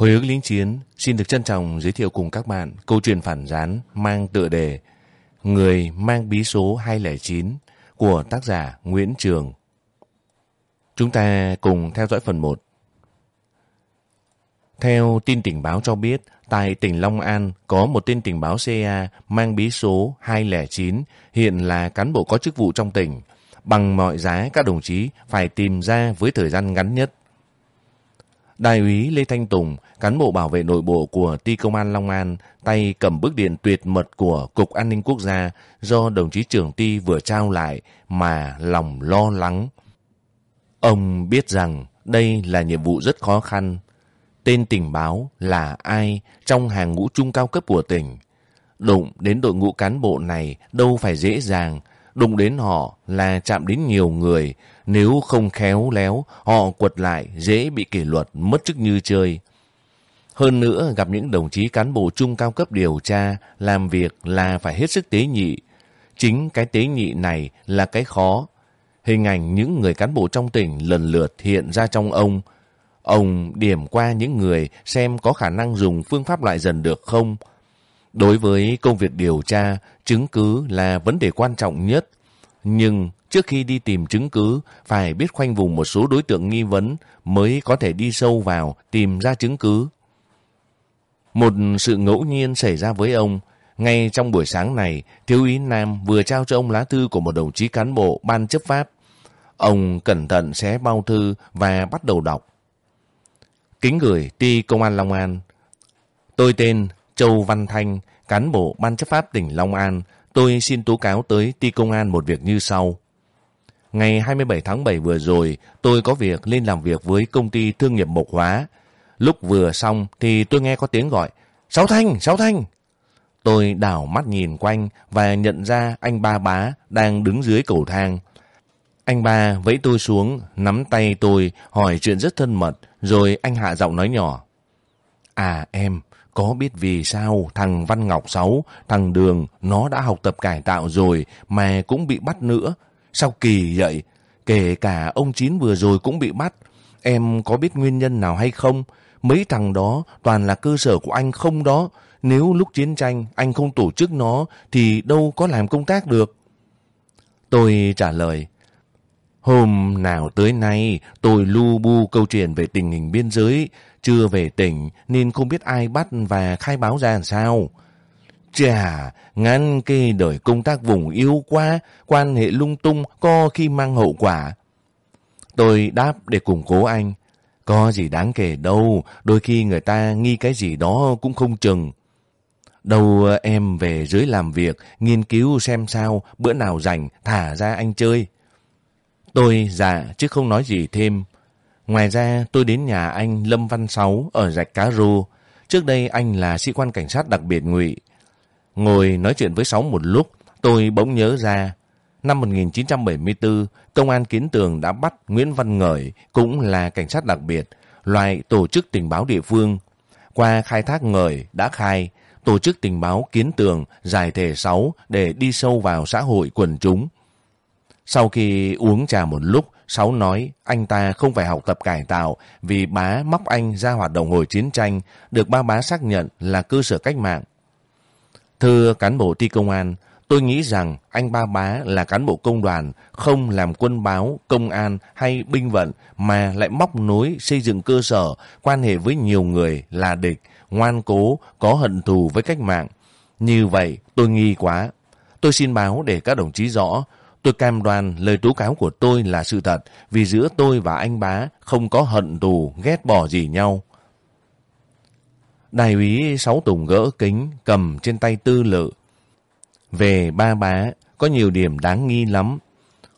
Hồi ức lính chiến xin được trân trọng giới thiệu cùng các bạn câu chuyện phản gián mang tựa đề Người mang bí số 209 của tác giả Nguyễn Trường. Chúng ta cùng theo dõi phần 1. Theo tin tình báo cho biết, tại tỉnh Long An có một tên tình báo CA mang bí số 209, hiện là cán bộ có chức vụ trong tỉnh. Bằng mọi giá các đồng chí phải tìm ra với thời gian ngắn nhất. Đại úy Lê Thanh Tùng, cán bộ bảo vệ nội bộ của Ti Công an Long An, tay cầm bức điện tuyệt mật của Cục An ninh Quốc gia do đồng chí trưởng Ti vừa trao lại mà lòng lo lắng. Ông biết rằng đây là nhiệm vụ rất khó khăn. Tên tình báo là ai trong hàng ngũ trung cao cấp của tỉnh? Đụng đến đội ngũ cán bộ này đâu phải dễ dàng. Đụng đến họ là chạm đến nhiều người, nếu không khéo léo, họ quật lại dễ bị kỷ luật mất chức như chơi. Hơn nữa, gặp những đồng chí cán bộ trung cao cấp điều tra, làm việc là phải hết sức tế nhị. Chính cái tế nhị này là cái khó. Hình ảnh những người cán bộ trong tỉnh lần lượt hiện ra trong ông. Ông điểm qua những người xem có khả năng dùng phương pháp loại dần được không. Đối với công việc điều tra, chứng cứ là vấn đề quan trọng nhất. Nhưng Trước khi đi tìm chứng cứ, phải biết khoanh vùng một số đối tượng nghi vấn mới có thể đi sâu vào tìm ra chứng cứ. Một sự ngẫu nhiên xảy ra với ông. Ngay trong buổi sáng này, Thiếu úy Nam vừa trao cho ông lá thư của một đồng chí cán bộ ban chấp pháp. Ông cẩn thận xé bao thư và bắt đầu đọc. Kính gửi ti Công an Long An. Tôi tên Châu Văn Thanh, cán bộ ban chấp pháp tỉnh Long An. Tôi xin tố cáo tới ti công an một việc như sau. Ngày 27 tháng 7 vừa rồi, tôi có việc lên làm việc với công ty thương nghiệp Mộc Hóa. Lúc vừa xong thì tôi nghe có tiếng gọi, Sáu Thanh, Sáu Thanh. Tôi đảo mắt nhìn quanh và nhận ra anh ba bá đang đứng dưới cầu thang. Anh ba vẫy tôi xuống, nắm tay tôi, hỏi chuyện rất thân mật, rồi anh hạ giọng nói nhỏ. À em, có biết vì sao thằng Văn Ngọc Sáu, thằng Đường, nó đã học tập cải tạo rồi mà cũng bị bắt nữa. Sao kỳ vậy? Kể cả ông Chín vừa rồi cũng bị bắt. Em có biết nguyên nhân nào hay không? Mấy thằng đó toàn là cơ sở của anh không đó. Nếu lúc chiến tranh anh không tổ chức nó, thì đâu có làm công tác được. Tôi trả lời. Hôm nào tới nay, tôi lu bu câu chuyện về tình hình biên giới. Chưa về tỉnh, nên không biết ai bắt và khai báo ra làm sao. Chà, ngăn kê đời công tác vùng yếu quá, quan hệ lung tung có khi mang hậu quả. Tôi đáp để củng cố anh. Có gì đáng kể đâu, đôi khi người ta nghi cái gì đó cũng không chừng. Đâu em về dưới làm việc, nghiên cứu xem sao, bữa nào rảnh, thả ra anh chơi. Tôi dạ, chứ không nói gì thêm. Ngoài ra, tôi đến nhà anh Lâm Văn Sáu ở Rạch Cá Rô. Trước đây anh là sĩ quan cảnh sát đặc biệt ngụy Ngồi nói chuyện với Sáu một lúc, tôi bỗng nhớ ra. Năm 1974, Công an Kiến Tường đã bắt Nguyễn Văn Ngợi, cũng là cảnh sát đặc biệt, loại tổ chức tình báo địa phương. Qua khai thác Ngợi đã khai, tổ chức tình báo Kiến Tường giải thể 6 để đi sâu vào xã hội quần chúng. Sau khi uống trà một lúc, Sáu nói anh ta không phải học tập cải tạo vì bá móc anh ra hoạt động hồi chiến tranh, được ba bá xác nhận là cơ sở cách mạng. Thưa cán bộ thi công an, tôi nghĩ rằng anh Ba Bá là cán bộ công đoàn, không làm quân báo, công an hay binh vận mà lại móc nối xây dựng cơ sở, quan hệ với nhiều người là địch, ngoan cố, có hận thù với cách mạng. Như vậy tôi nghi quá. Tôi xin báo để các đồng chí rõ, tôi cam đoan lời tố cáo của tôi là sự thật vì giữa tôi và anh Bá không có hận thù, ghét bỏ gì nhau. Đại úy Sáu Tùng gỡ kính, cầm trên tay tư lự. Về ba bá, có nhiều điểm đáng nghi lắm.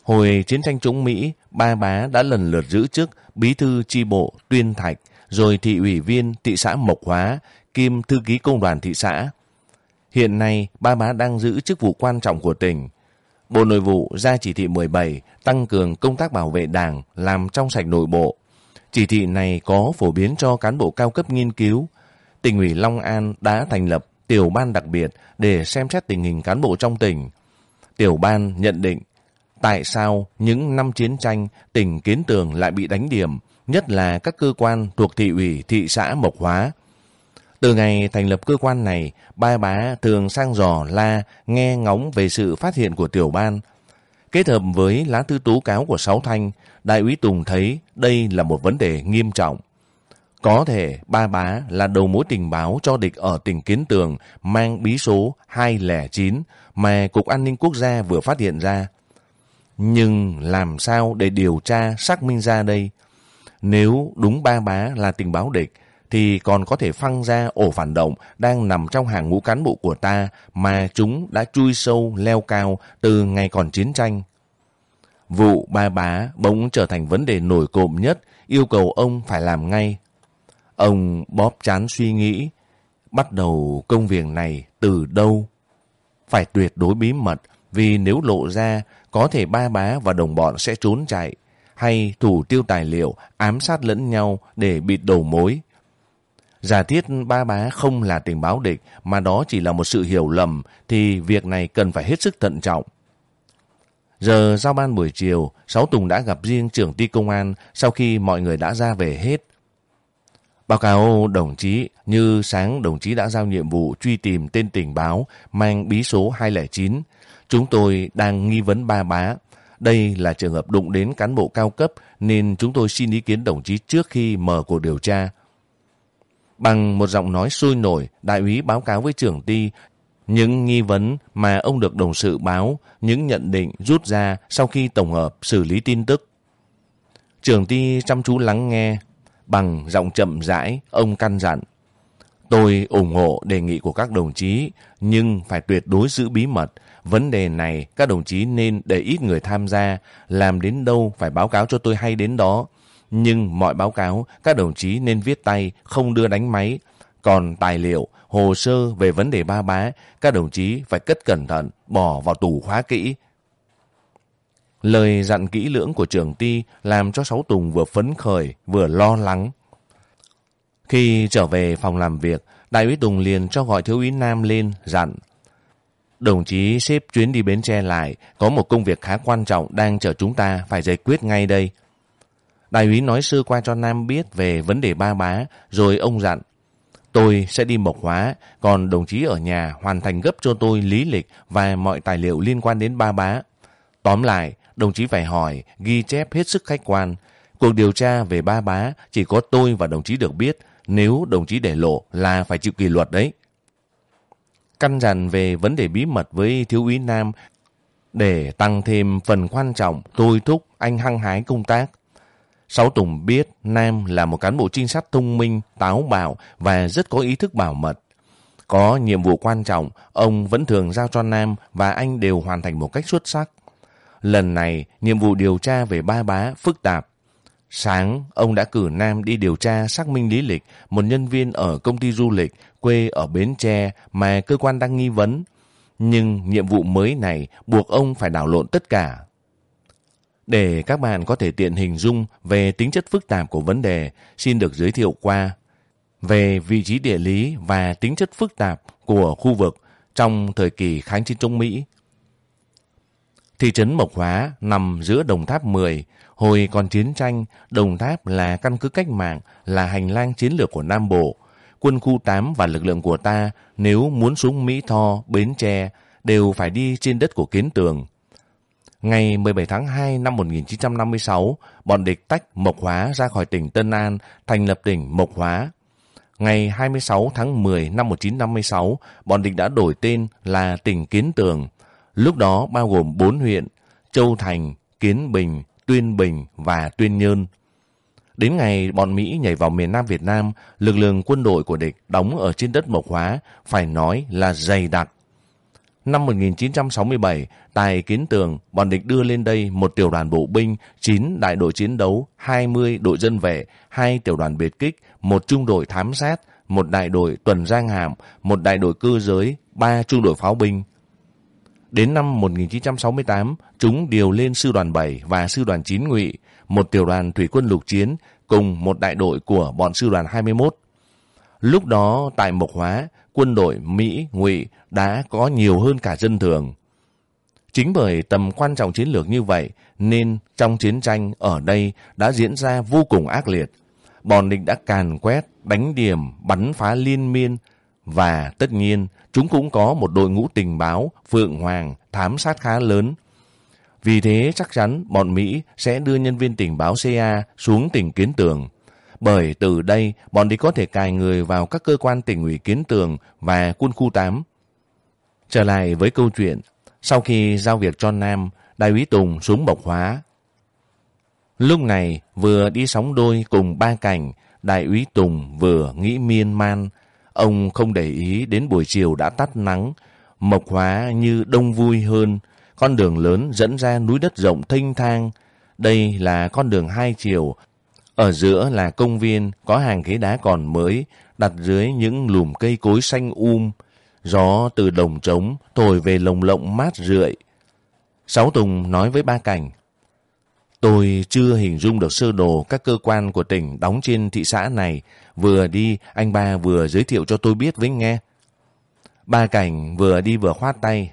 Hồi chiến tranh chống Mỹ, ba bá đã lần lượt giữ chức bí thư chi bộ Tuyên Thạch, rồi thị ủy viên thị xã Mộc Hóa, kim thư ký công đoàn thị xã. Hiện nay, ba bá đang giữ chức vụ quan trọng của tỉnh. Bộ Nội vụ ra chỉ thị 17 tăng cường công tác bảo vệ đảng, làm trong sạch nội bộ. Chỉ thị này có phổ biến cho cán bộ cao cấp nghiên cứu, tỉnh ủy Long An đã thành lập tiểu ban đặc biệt để xem xét tình hình cán bộ trong tỉnh. Tiểu ban nhận định tại sao những năm chiến tranh tỉnh Kiến Tường lại bị đánh điểm nhất là các cơ quan thuộc thị ủy thị xã Mộc Hóa. Từ ngày thành lập cơ quan này, ba bá thường sang dò la, nghe ngóng về sự phát hiện của tiểu ban. Kết hợp với lá thư tố cáo của Sáu Thanh, Đại úy Tùng thấy đây là một vấn đề nghiêm trọng. Có thể ba bá là đầu mối tình báo cho địch ở tỉnh Kiến Tường mang bí số 209 mà Cục An ninh Quốc gia vừa phát hiện ra. Nhưng làm sao để điều tra xác minh ra đây? Nếu đúng ba bá là tình báo địch, thì còn có thể phăng ra ổ phản động đang nằm trong hàng ngũ cán bộ của ta mà chúng đã chui sâu leo cao từ ngày còn chiến tranh. Vụ ba bá bỗng trở thành vấn đề nổi cộm nhất, yêu cầu ông phải làm ngay. Ông bóp chán suy nghĩ, bắt đầu công việc này từ đâu? Phải tuyệt đối bí mật, vì nếu lộ ra, có thể ba bá và đồng bọn sẽ trốn chạy, hay thủ tiêu tài liệu, ám sát lẫn nhau để bịt đầu mối. Giả thiết ba bá không là tình báo địch, mà đó chỉ là một sự hiểu lầm, thì việc này cần phải hết sức thận trọng. Giờ giao ban buổi chiều, Sáu Tùng đã gặp riêng trưởng ty công an sau khi mọi người đã ra về hết. Báo cáo đồng chí, như sáng đồng chí đã giao nhiệm vụ truy tìm tên tình báo mang bí số 209. Chúng tôi đang nghi vấn ba bá. Đây là trường hợp đụng đến cán bộ cao cấp nên chúng tôi xin ý kiến đồng chí trước khi mở cuộc điều tra. Bằng một giọng nói sôi nổi, đại úy báo cáo với trưởng ty những nghi vấn mà ông được đồng sự báo, những nhận định rút ra sau khi tổng hợp xử lý tin tức. Trưởng ty chăm chú lắng nghe, bằng giọng chậm rãi, ông căn dặn. Tôi ủng hộ đề nghị của các đồng chí, nhưng phải tuyệt đối giữ bí mật. Vấn đề này các đồng chí nên để ít người tham gia, làm đến đâu phải báo cáo cho tôi hay đến đó. Nhưng mọi báo cáo các đồng chí nên viết tay, không đưa đánh máy. Còn tài liệu, hồ sơ về vấn đề ba bá, các đồng chí phải cất cẩn thận, bỏ vào tủ khóa kỹ. Lời dặn kỹ lưỡng của trưởng ty làm cho Sáu Tùng vừa phấn khởi, vừa lo lắng. Khi trở về phòng làm việc, Đại úy Tùng liền cho gọi thiếu úy Nam lên, dặn. Đồng chí xếp chuyến đi Bến Tre lại, có một công việc khá quan trọng đang chờ chúng ta phải giải quyết ngay đây. Đại úy nói sơ qua cho Nam biết về vấn đề ba bá, rồi ông dặn. Tôi sẽ đi mộc hóa, còn đồng chí ở nhà hoàn thành gấp cho tôi lý lịch và mọi tài liệu liên quan đến ba bá. Tóm lại, đồng chí phải hỏi, ghi chép hết sức khách quan. Cuộc điều tra về ba bá chỉ có tôi và đồng chí được biết, nếu đồng chí để lộ là phải chịu kỷ luật đấy. Căn dặn về vấn đề bí mật với thiếu úy Nam để tăng thêm phần quan trọng tôi thúc anh hăng hái công tác. Sáu Tùng biết Nam là một cán bộ trinh sát thông minh, táo bạo và rất có ý thức bảo mật. Có nhiệm vụ quan trọng, ông vẫn thường giao cho Nam và anh đều hoàn thành một cách xuất sắc. Lần này, nhiệm vụ điều tra về ba bá phức tạp. Sáng, ông đã cử Nam đi điều tra xác minh lý lịch một nhân viên ở công ty du lịch quê ở Bến Tre mà cơ quan đang nghi vấn. Nhưng nhiệm vụ mới này buộc ông phải đảo lộn tất cả. Để các bạn có thể tiện hình dung về tính chất phức tạp của vấn đề, xin được giới thiệu qua về vị trí địa lý và tính chất phức tạp của khu vực trong thời kỳ kháng chiến chống Mỹ. Thị trấn Mộc Hóa nằm giữa Đồng Tháp 10. Hồi còn chiến tranh, Đồng Tháp là căn cứ cách mạng, là hành lang chiến lược của Nam Bộ. Quân khu 8 và lực lượng của ta nếu muốn xuống Mỹ Tho, Bến Tre đều phải đi trên đất của Kiến Tường. Ngày 17 tháng 2 năm 1956, bọn địch tách Mộc Hóa ra khỏi tỉnh Tân An, thành lập tỉnh Mộc Hóa. Ngày 26 tháng 10 năm 1956, bọn địch đã đổi tên là tỉnh Kiến Tường. Lúc đó bao gồm 4 huyện, Châu Thành, Kiến Bình, Tuyên Bình và Tuyên Nhơn. Đến ngày bọn Mỹ nhảy vào miền Nam Việt Nam, lực lượng quân đội của địch đóng ở trên đất Mộc Hóa phải nói là dày đặc. Năm 1967, tại Kiến Tường, bọn địch đưa lên đây một tiểu đoàn bộ binh, 9 đại đội chiến đấu, 20 đội dân vệ, 2 tiểu đoàn biệt kích, một trung đội thám sát, một đại đội tuần giang hàm, một đại đội cơ giới, 3 trung đội pháo binh. Đến năm 1968, chúng điều lên sư đoàn 7 và sư đoàn 9 ngụy, một tiểu đoàn thủy quân lục chiến cùng một đại đội của bọn sư đoàn 21. Lúc đó tại Mộc Hóa, quân đội Mỹ, Ngụy đã có nhiều hơn cả dân thường. Chính bởi tầm quan trọng chiến lược như vậy nên trong chiến tranh ở đây đã diễn ra vô cùng ác liệt. Bọn địch đã càn quét, đánh điểm, bắn phá liên miên và tất nhiên chúng cũng có một đội ngũ tình báo, phượng hoàng, thám sát khá lớn. Vì thế chắc chắn bọn Mỹ sẽ đưa nhân viên tình báo CA xuống tỉnh Kiến Tường. Bởi từ đây bọn đi có thể cài người vào các cơ quan tỉnh ủy Kiến Tường và quân khu 8. Trở lại với câu chuyện, sau khi giao việc cho Nam, Đại úy Tùng xuống bộc hóa. Lúc này vừa đi sóng đôi cùng ba cảnh, Đại úy Tùng vừa nghĩ miên man. Ông không để ý đến buổi chiều đã tắt nắng, mộc hóa như đông vui hơn. Con đường lớn dẫn ra núi đất rộng thênh thang. Đây là con đường hai chiều. Ở giữa là công viên có hàng ghế đá còn mới, đặt dưới những lùm cây cối xanh um. Gió từ đồng trống thổi về lồng lộng mát rượi. Sáu Tùng nói với ba cảnh. Tôi chưa hình dung được sơ đồ các cơ quan của tỉnh đóng trên thị xã này. Vừa đi, anh ba vừa giới thiệu cho tôi biết với nghe. Ba cảnh vừa đi vừa khoát tay.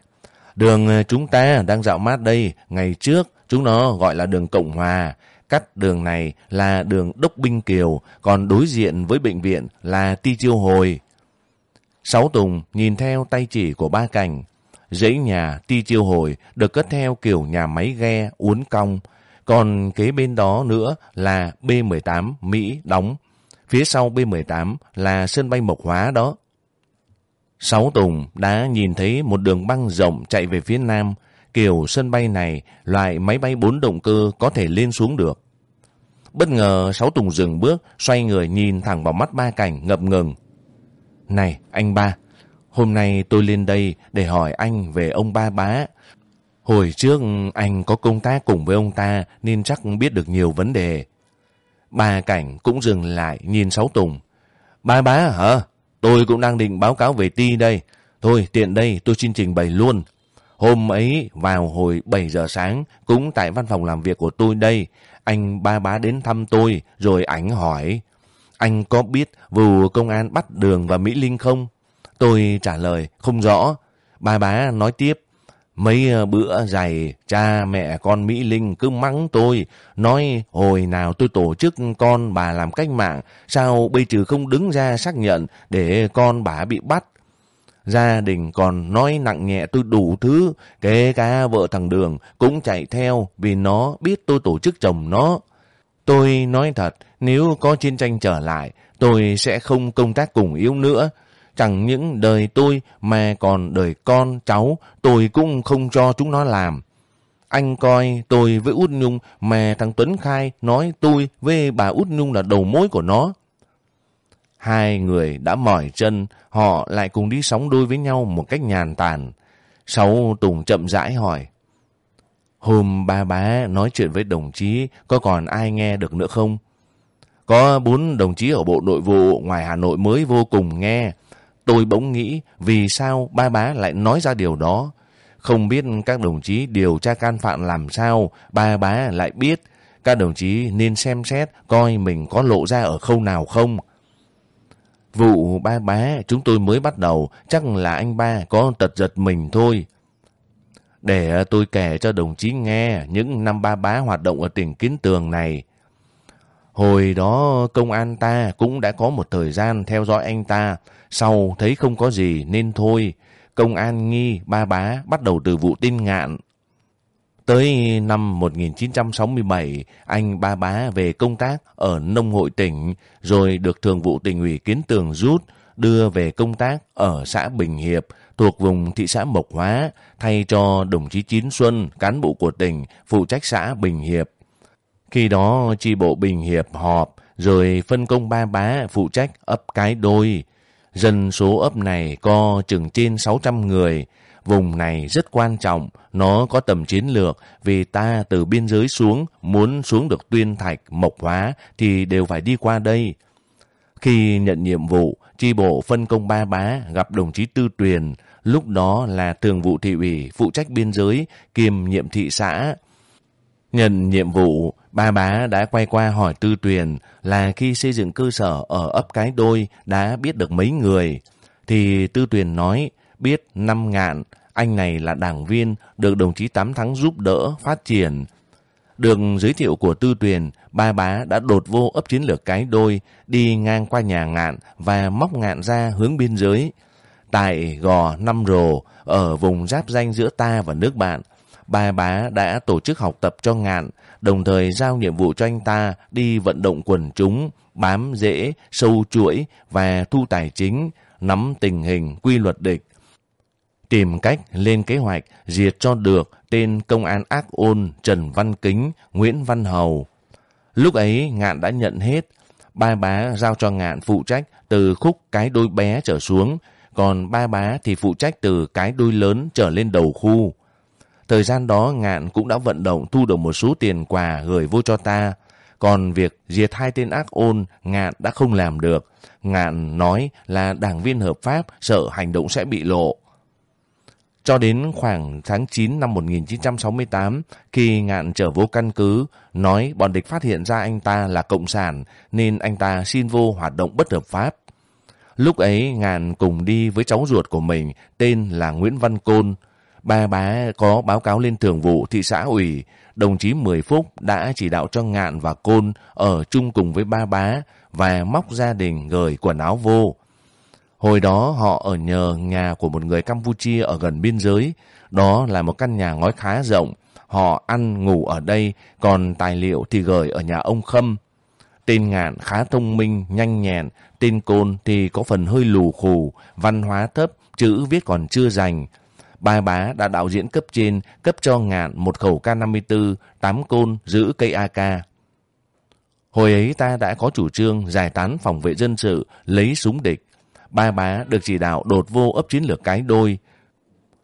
Đường ờ, chúng ta đang dạo mát đây. Ngày trước, chúng nó gọi là đường Cộng Hòa. Cắt đường này là đường Đốc Binh Kiều, còn đối diện với bệnh viện là Ti Chiêu Hồi. Sáu Tùng nhìn theo tay chỉ của ba cảnh. Dãy nhà Ti Chiêu Hồi được cất theo kiểu nhà máy ghe uốn cong, còn kế bên đó nữa là B-18 Mỹ đóng. Phía sau B-18 là sân bay Mộc Hóa đó. Sáu Tùng đã nhìn thấy một đường băng rộng chạy về phía nam. Kiểu sân bay này, loại máy bay bốn động cơ có thể lên xuống được. Bất ngờ Sáu Tùng dừng bước, xoay người nhìn thẳng vào mắt ba cảnh ngập ngừng. Này, anh ba, hôm nay tôi lên đây để hỏi anh về ông ba bá. Hồi trước anh có công tác cùng với ông ta nên chắc biết được nhiều vấn đề. Ba cảnh cũng dừng lại nhìn Sáu Tùng. Ba bá, hả? Tôi cũng đang định báo cáo về ti đây. Thôi, tiện đây, tôi xin trình bày luôn. Hôm ấy vào hồi 7 giờ sáng, cũng tại văn phòng làm việc của tôi đây. Anh ba bá đến thăm tôi, rồi ảnh hỏi. Anh có biết vụ công an bắt Đường và Mỹ Linh không? Tôi trả lời, không rõ. Ba bá nói tiếp. Mấy ờ, bữa dày, cha mẹ con Mỹ Linh cứ mắng tôi, nói hồi nào tôi tổ chức con bà làm cách mạng, sao bây trừ không đứng ra xác nhận để con bà bị bắt. Gia đình còn nói nặng nhẹ tôi đủ thứ, kể cả vợ thằng Đường cũng chạy theo vì nó biết tôi tổ chức chồng nó. Tôi nói thật, nếu có chiến tranh trở lại, tôi sẽ không công tác cùng yếu nữa. Chẳng những đời tôi mà còn đời con, cháu, tôi cũng không cho chúng nó làm. Anh coi tôi với Út Nhung mà thằng Tuấn Khai nói tôi với bà Út Nhung là đầu mối của nó. Hai người đã mỏi chân, họ lại cùng đi sóng đôi với nhau một cách nhàn tản. Sáu Tùng chậm rãi hỏi. Hôm ba bá nói chuyện với đồng chí, có còn ai nghe được nữa không? Có bốn đồng chí ở Bộ Nội vụ ngoài Hà Nội mới vô cùng nghe. Tôi bỗng nghĩ vì sao ba bá lại nói ra điều đó. Không biết các đồng chí điều tra can phạm làm sao, ba bá lại biết. Các đồng chí nên xem xét coi mình có lộ ra ở khâu nào không. Vụ ba bá chúng tôi mới bắt đầu, chắc là anh ba có tật giật mình thôi. Để tôi kể cho đồng chí nghe những năm ba bá hoạt động ở tỉnh Kiến Tường này. Hồi đó công an ta cũng đã có một thời gian theo dõi anh ta, sau thấy không có gì nên thôi. Công an nghi ba bá bắt đầu từ vụ tin ngạn. Tới năm 1967, anh ba bá về công tác ở nông hội tỉnh, rồi được thường vụ tỉnh ủy Kiến Tường rút, đưa về công tác ở xã Bình Hiệp, thuộc vùng thị xã Mộc Hóa, thay cho đồng chí Chín Xuân, cán bộ của tỉnh, phụ trách xã Bình Hiệp. Khi đó, chi bộ Bình Hiệp họp, rồi phân công ba bá phụ trách ấp cái đôi. Dân số ấp này có chừng trên 600 người. Vùng này rất quan trọng, nó có tầm chiến lược vì ta từ biên giới xuống, muốn xuống được tuyên thạch, mộc hóa thì đều phải đi qua đây. Khi nhận nhiệm vụ, chi bộ phân công ba bá gặp đồng chí Tư Tuyền, lúc đó là thường vụ thị ủy phụ trách biên giới kiêm nhiệm thị xã. Nhận nhiệm vụ, ba bá đã quay qua hỏi Tư Tuyền là khi xây dựng cơ sở ở ấp Cái Đôi đã biết được mấy người. Thì Tư Tuyền nói biết năm ngạn, Anh này là đảng viên, được đồng chí Tám Thắng giúp đỡ, phát triển. Được giới thiệu của Tư Tuyền, ba bá đã đột vô ấp chiến lược cái đôi, đi ngang qua nhà ngạn và móc ngạn ra hướng biên giới. Tại Gò Năm Rồ, ở vùng giáp danh giữa ta và nước bạn, ba bá đã tổ chức học tập cho ngạn, đồng thời giao nhiệm vụ cho anh ta đi vận động quần chúng, bám rễ, sâu chuỗi và thu tài chính, nắm tình hình quy luật địch. Tìm cách lên kế hoạch diệt cho được tên công an ác ôn Trần Văn Kính, Nguyễn Văn Hầu. Lúc ấy Ngạn đã nhận hết, ba bá giao cho Ngạn phụ trách từ khúc cái đôi bé trở xuống, còn ba bá thì phụ trách từ cái đôi lớn trở lên đầu khu. Thời gian đó Ngạn cũng đã vận động thu được một số tiền quà gửi vô cho ta. Còn việc diệt hai tên ác ôn, Ngạn đã không làm được. Ngạn nói là đảng viên hợp pháp sợ hành động sẽ bị lộ. Cho đến khoảng tháng 9 năm 1968, khi Ngạn trở vô căn cứ, nói bọn địch phát hiện ra anh ta là cộng sản nên anh ta xin vô hoạt động bất hợp pháp. Lúc ấy Ngạn cùng đi với cháu ruột của mình tên là Nguyễn Văn Côn. Ba bá có báo cáo lên thường vụ thị xã ủy, đồng chí Mười Phúc đã chỉ đạo cho Ngạn và Côn ở chung cùng với ba bá và móc gia đình gửi quần áo vô. Hồi đó họ ở nhờ nhà của một người Campuchia ở gần biên giới. Đó là một căn nhà ngói khá rộng. Họ ăn ngủ ở đây, còn tài liệu thì gửi ở nhà ông Khâm. Tên ngạn khá thông minh, nhanh nhẹn. Tên côn thì có phần hơi lù khù, văn hóa thấp, chữ viết còn chưa dành. Ba bá đã đạo diễn cấp trên cấp cho ngạn một khẩu K54, tám côn giữ cây AK. Hồi ấy ta đã có chủ trương giải tán phòng vệ dân sự, lấy súng địch. Ba bá được chỉ đạo đột vô ấp chiến lược cái đôi.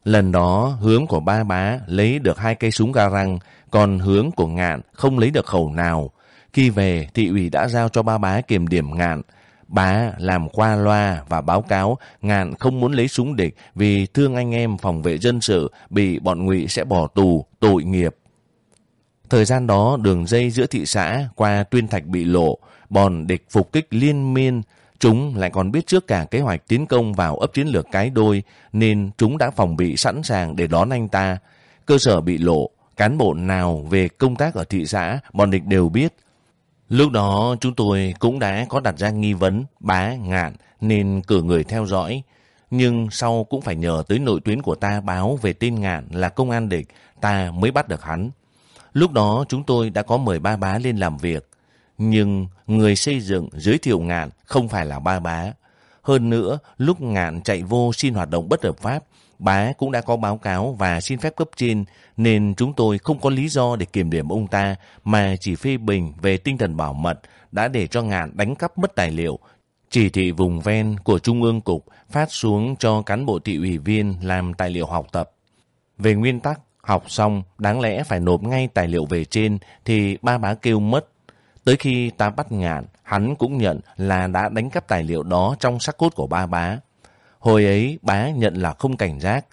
Lần đó hướng của ba bá lấy được hai cây súng garang, còn hướng của ngạn không lấy được khẩu nào. Khi về, thị ủy đã giao cho ba bá kiểm điểm ngạn bà làm qua loa và báo cáo ngàn không muốn lấy súng địch vì thương anh em phòng vệ dân sự bị bọn ngụy sẽ bỏ tù, tội nghiệp. Thời gian đó đường dây giữa thị xã qua tuyên thạch bị lộ, bọn địch phục kích liên miên, Chúng lại còn biết trước cả kế hoạch tiến công vào ấp chiến lược cái đôi nên chúng đã phòng bị sẵn sàng để đón anh ta. Cơ sở bị lộ, cán bộ nào về công tác ở thị xã, bọn địch đều biết. Lúc đó chúng tôi cũng đã có đặt ra nghi vấn bá ngạn nên cử người theo dõi. Nhưng sau cũng phải nhờ tới nội tuyến của ta báo về tên ngạn là công an địch, ta mới bắt được hắn. Lúc đó chúng tôi đã có mời ba bá lên làm việc. Nhưng người xây dựng giới thiệu ngạn không phải là ba bá. Hơn nữa, lúc ngạn chạy vô xin hoạt động bất hợp pháp, bá cũng đã có báo cáo và xin phép cấp trên, nên chúng tôi không có lý do để kiểm điểm ông ta, mà chỉ phê bình về tinh thần bảo mật, đã để cho ngạn đánh cắp mất tài liệu, chỉ thị vùng ven của Trung ương Cục phát xuống cho cán bộ thị ủy viên làm tài liệu học tập. Về nguyên tắc, học xong đáng lẽ phải nộp ngay tài liệu về trên thì ba bá kêu mất Tới khi ta bắt ngạn, hắn cũng nhận là đã đánh cắp tài liệu đó trong sắc cốt của ba bá. Hồi ấy, bá nhận là không cảnh giác.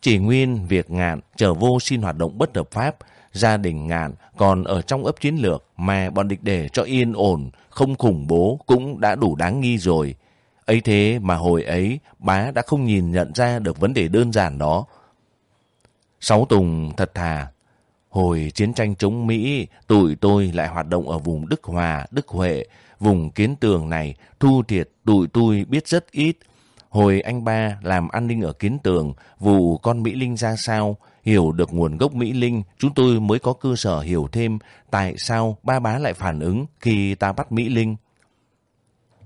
Chỉ nguyên việc ngạn trở vô xin hoạt động bất hợp pháp, gia đình ngạn còn ở trong ấp chiến lược mà bọn địch để cho yên ổn, không khủng bố cũng đã đủ đáng nghi rồi. Ấy thế mà hồi ấy, bá đã không nhìn nhận ra được vấn đề đơn giản đó. Sáu Tùng thật thà, Hồi chiến tranh chống Mỹ, tụi tôi lại hoạt động ở vùng Đức Hòa, Đức Huệ. Vùng kiến tường này, thu thiệt tụi tôi biết rất ít. Hồi anh ba làm an ninh ở kiến tường, vụ con Mỹ Linh ra sao, hiểu được nguồn gốc Mỹ Linh, chúng tôi mới có cơ sở hiểu thêm tại sao ba bá lại phản ứng khi ta bắt Mỹ Linh.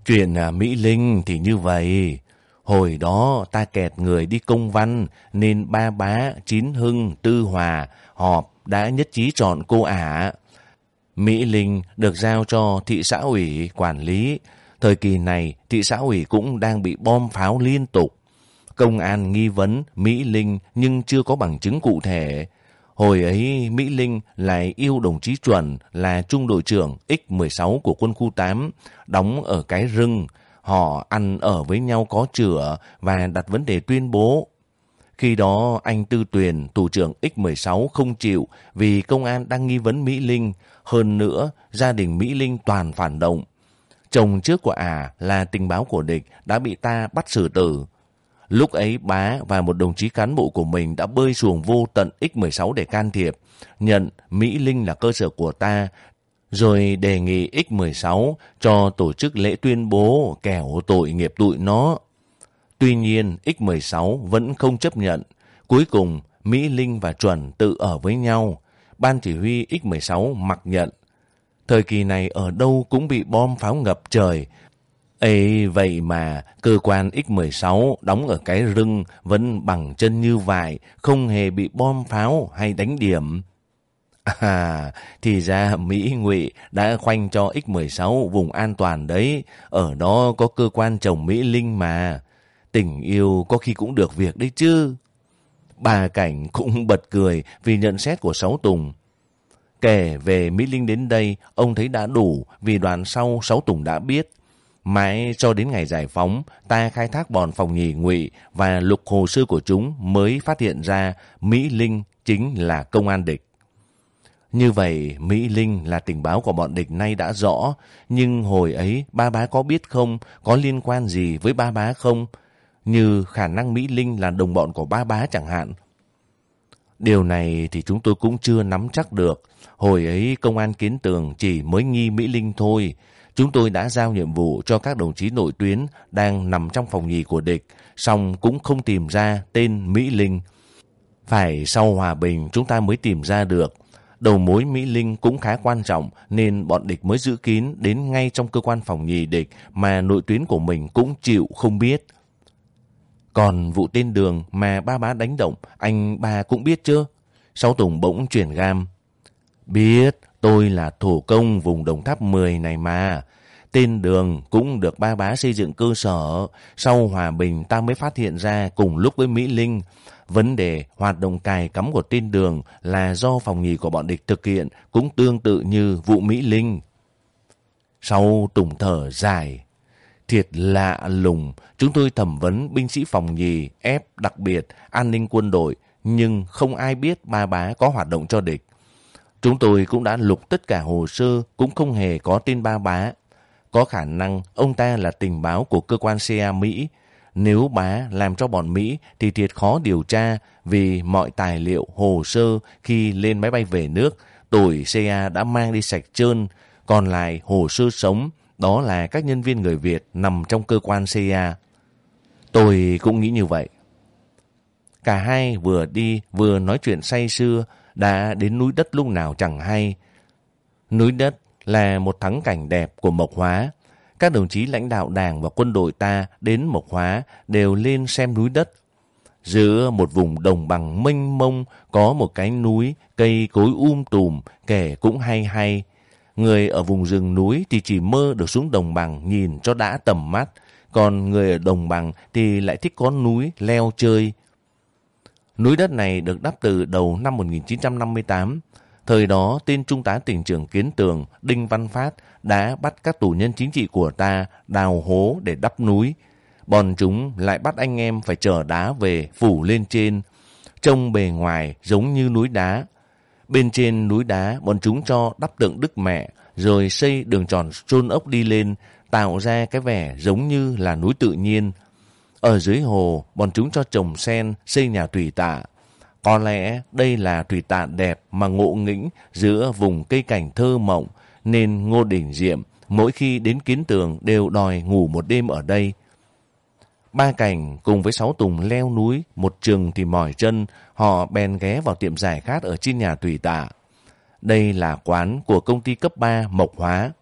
Chuyện à, Mỹ Linh thì như vậy. Hồi đó ta kẹt người đi công văn nên ba bá, chín hưng, tư hòa họp đã nhất trí chọn cô ả. Mỹ Linh được giao cho thị xã ủy quản lý. Thời kỳ này, thị xã ủy cũng đang bị bom pháo liên tục. Công an nghi vấn Mỹ Linh nhưng chưa có bằng chứng cụ thể. Hồi ấy, Mỹ Linh lại yêu đồng chí Chuẩn là trung đội trưởng X-16 của quân khu 8, đóng ở cái rừng. Họ ăn ở với nhau có chữa và đặt vấn đề tuyên bố khi đó anh Tư Tuyền, tù trưởng X16 không chịu vì công an đang nghi vấn Mỹ Linh. Hơn nữa, gia đình Mỹ Linh toàn phản động. Chồng trước của ả là tình báo của địch đã bị ta bắt xử tử. Lúc ấy bá và một đồng chí cán bộ của mình đã bơi xuồng vô tận X16 để can thiệp, nhận Mỹ Linh là cơ sở của ta, rồi đề nghị X16 cho tổ chức lễ tuyên bố kẻo tội nghiệp tụi nó. Tuy nhiên, X16 vẫn không chấp nhận. Cuối cùng, Mỹ Linh và Chuẩn tự ở với nhau. Ban chỉ huy X16 mặc nhận. Thời kỳ này ở đâu cũng bị bom pháo ngập trời. Ê, vậy mà cơ quan X16 đóng ở cái rừng vẫn bằng chân như vậy, không hề bị bom pháo hay đánh điểm. À, thì ra Mỹ Ngụy đã khoanh cho X16 vùng an toàn đấy, ở đó có cơ quan chồng Mỹ Linh mà. Tình yêu có khi cũng được việc đấy chứ. Bà Cảnh cũng bật cười vì nhận xét của Sáu Tùng. Kể về Mỹ Linh đến đây, ông thấy đã đủ vì đoạn sau Sáu Tùng đã biết. Mãi cho đến ngày giải phóng, ta khai thác bọn phòng nhì ngụy và lục hồ sơ của chúng mới phát hiện ra Mỹ Linh chính là công an địch. Như vậy, Mỹ Linh là tình báo của bọn địch nay đã rõ, nhưng hồi ấy ba bá có biết không, có liên quan gì với ba bá không? Như khả năng Mỹ Linh là đồng bọn của ba bá chẳng hạn. Điều này thì chúng tôi cũng chưa nắm chắc được. Hồi ấy công an kiến tường chỉ mới nghi Mỹ Linh thôi. Chúng tôi đã giao nhiệm vụ cho các đồng chí nội tuyến đang nằm trong phòng nhì của địch, song cũng không tìm ra tên Mỹ Linh. Phải sau hòa bình chúng ta mới tìm ra được. Đầu mối Mỹ Linh cũng khá quan trọng nên bọn địch mới giữ kín đến ngay trong cơ quan phòng nhì địch mà nội tuyến của mình cũng chịu không biết. Còn vụ tên đường mà ba bá đánh động, anh ba cũng biết chưa? Sáu Tùng bỗng chuyển gam. Biết, tôi là thủ công vùng Đồng Tháp 10 này mà. Tên đường cũng được ba bá xây dựng cơ sở. Sau hòa bình ta mới phát hiện ra cùng lúc với Mỹ Linh. Vấn đề hoạt động cài cắm của tên đường là do phòng nhì của bọn địch thực hiện cũng tương tự như vụ Mỹ Linh. Sau tùng thở dài, thiệt lạ lùng, chúng tôi thẩm vấn binh sĩ phòng nhì, ép đặc biệt, an ninh quân đội, nhưng không ai biết ba bá có hoạt động cho địch. Chúng tôi cũng đã lục tất cả hồ sơ, cũng không hề có tên ba bá. Có khả năng ông ta là tình báo của cơ quan CIA Mỹ, nếu bá làm cho bọn Mỹ thì thiệt khó điều tra vì mọi tài liệu, hồ sơ khi lên máy bay về nước, tuổi CIA đã mang đi sạch trơn, còn lại hồ sơ sống, đó là các nhân viên người Việt nằm trong cơ quan CIA. Tôi cũng nghĩ như vậy. Cả hai vừa đi vừa nói chuyện say sưa, đã đến núi đất lúc nào chẳng hay. Núi đất là một thắng cảnh đẹp của Mộc Hóa, các đồng chí lãnh đạo đảng và quân đội ta đến Mộc Hóa đều lên xem núi đất. Giữa một vùng đồng bằng mênh mông có một cái núi, cây cối um tùm, kẻ cũng hay hay. Người ở vùng rừng núi thì chỉ mơ được xuống đồng bằng nhìn cho đã tầm mắt, còn người ở đồng bằng thì lại thích có núi leo chơi. Núi đất này được đắp từ đầu năm 1958, Thời đó, tên Trung tá tỉnh trưởng Kiến Tường, Đinh Văn Phát đã bắt các tù nhân chính trị của ta đào hố để đắp núi. Bọn chúng lại bắt anh em phải chở đá về phủ lên trên. Trông bề ngoài giống như núi đá. Bên trên núi đá, bọn chúng cho đắp tượng Đức Mẹ, rồi xây đường tròn chôn ốc đi lên, tạo ra cái vẻ giống như là núi tự nhiên. Ở dưới hồ, bọn chúng cho trồng sen, xây nhà tùy tạ, có lẽ đây là tùy tạ đẹp mà ngộ nghĩnh giữa vùng cây cảnh thơ mộng, nên Ngô Đình Diệm mỗi khi đến kiến tường đều đòi ngủ một đêm ở đây. Ba cảnh cùng với sáu tùng leo núi, một trường thì mỏi chân, họ bèn ghé vào tiệm giải khát ở trên nhà tùy tạ. Đây là quán của công ty cấp 3 Mộc Hóa.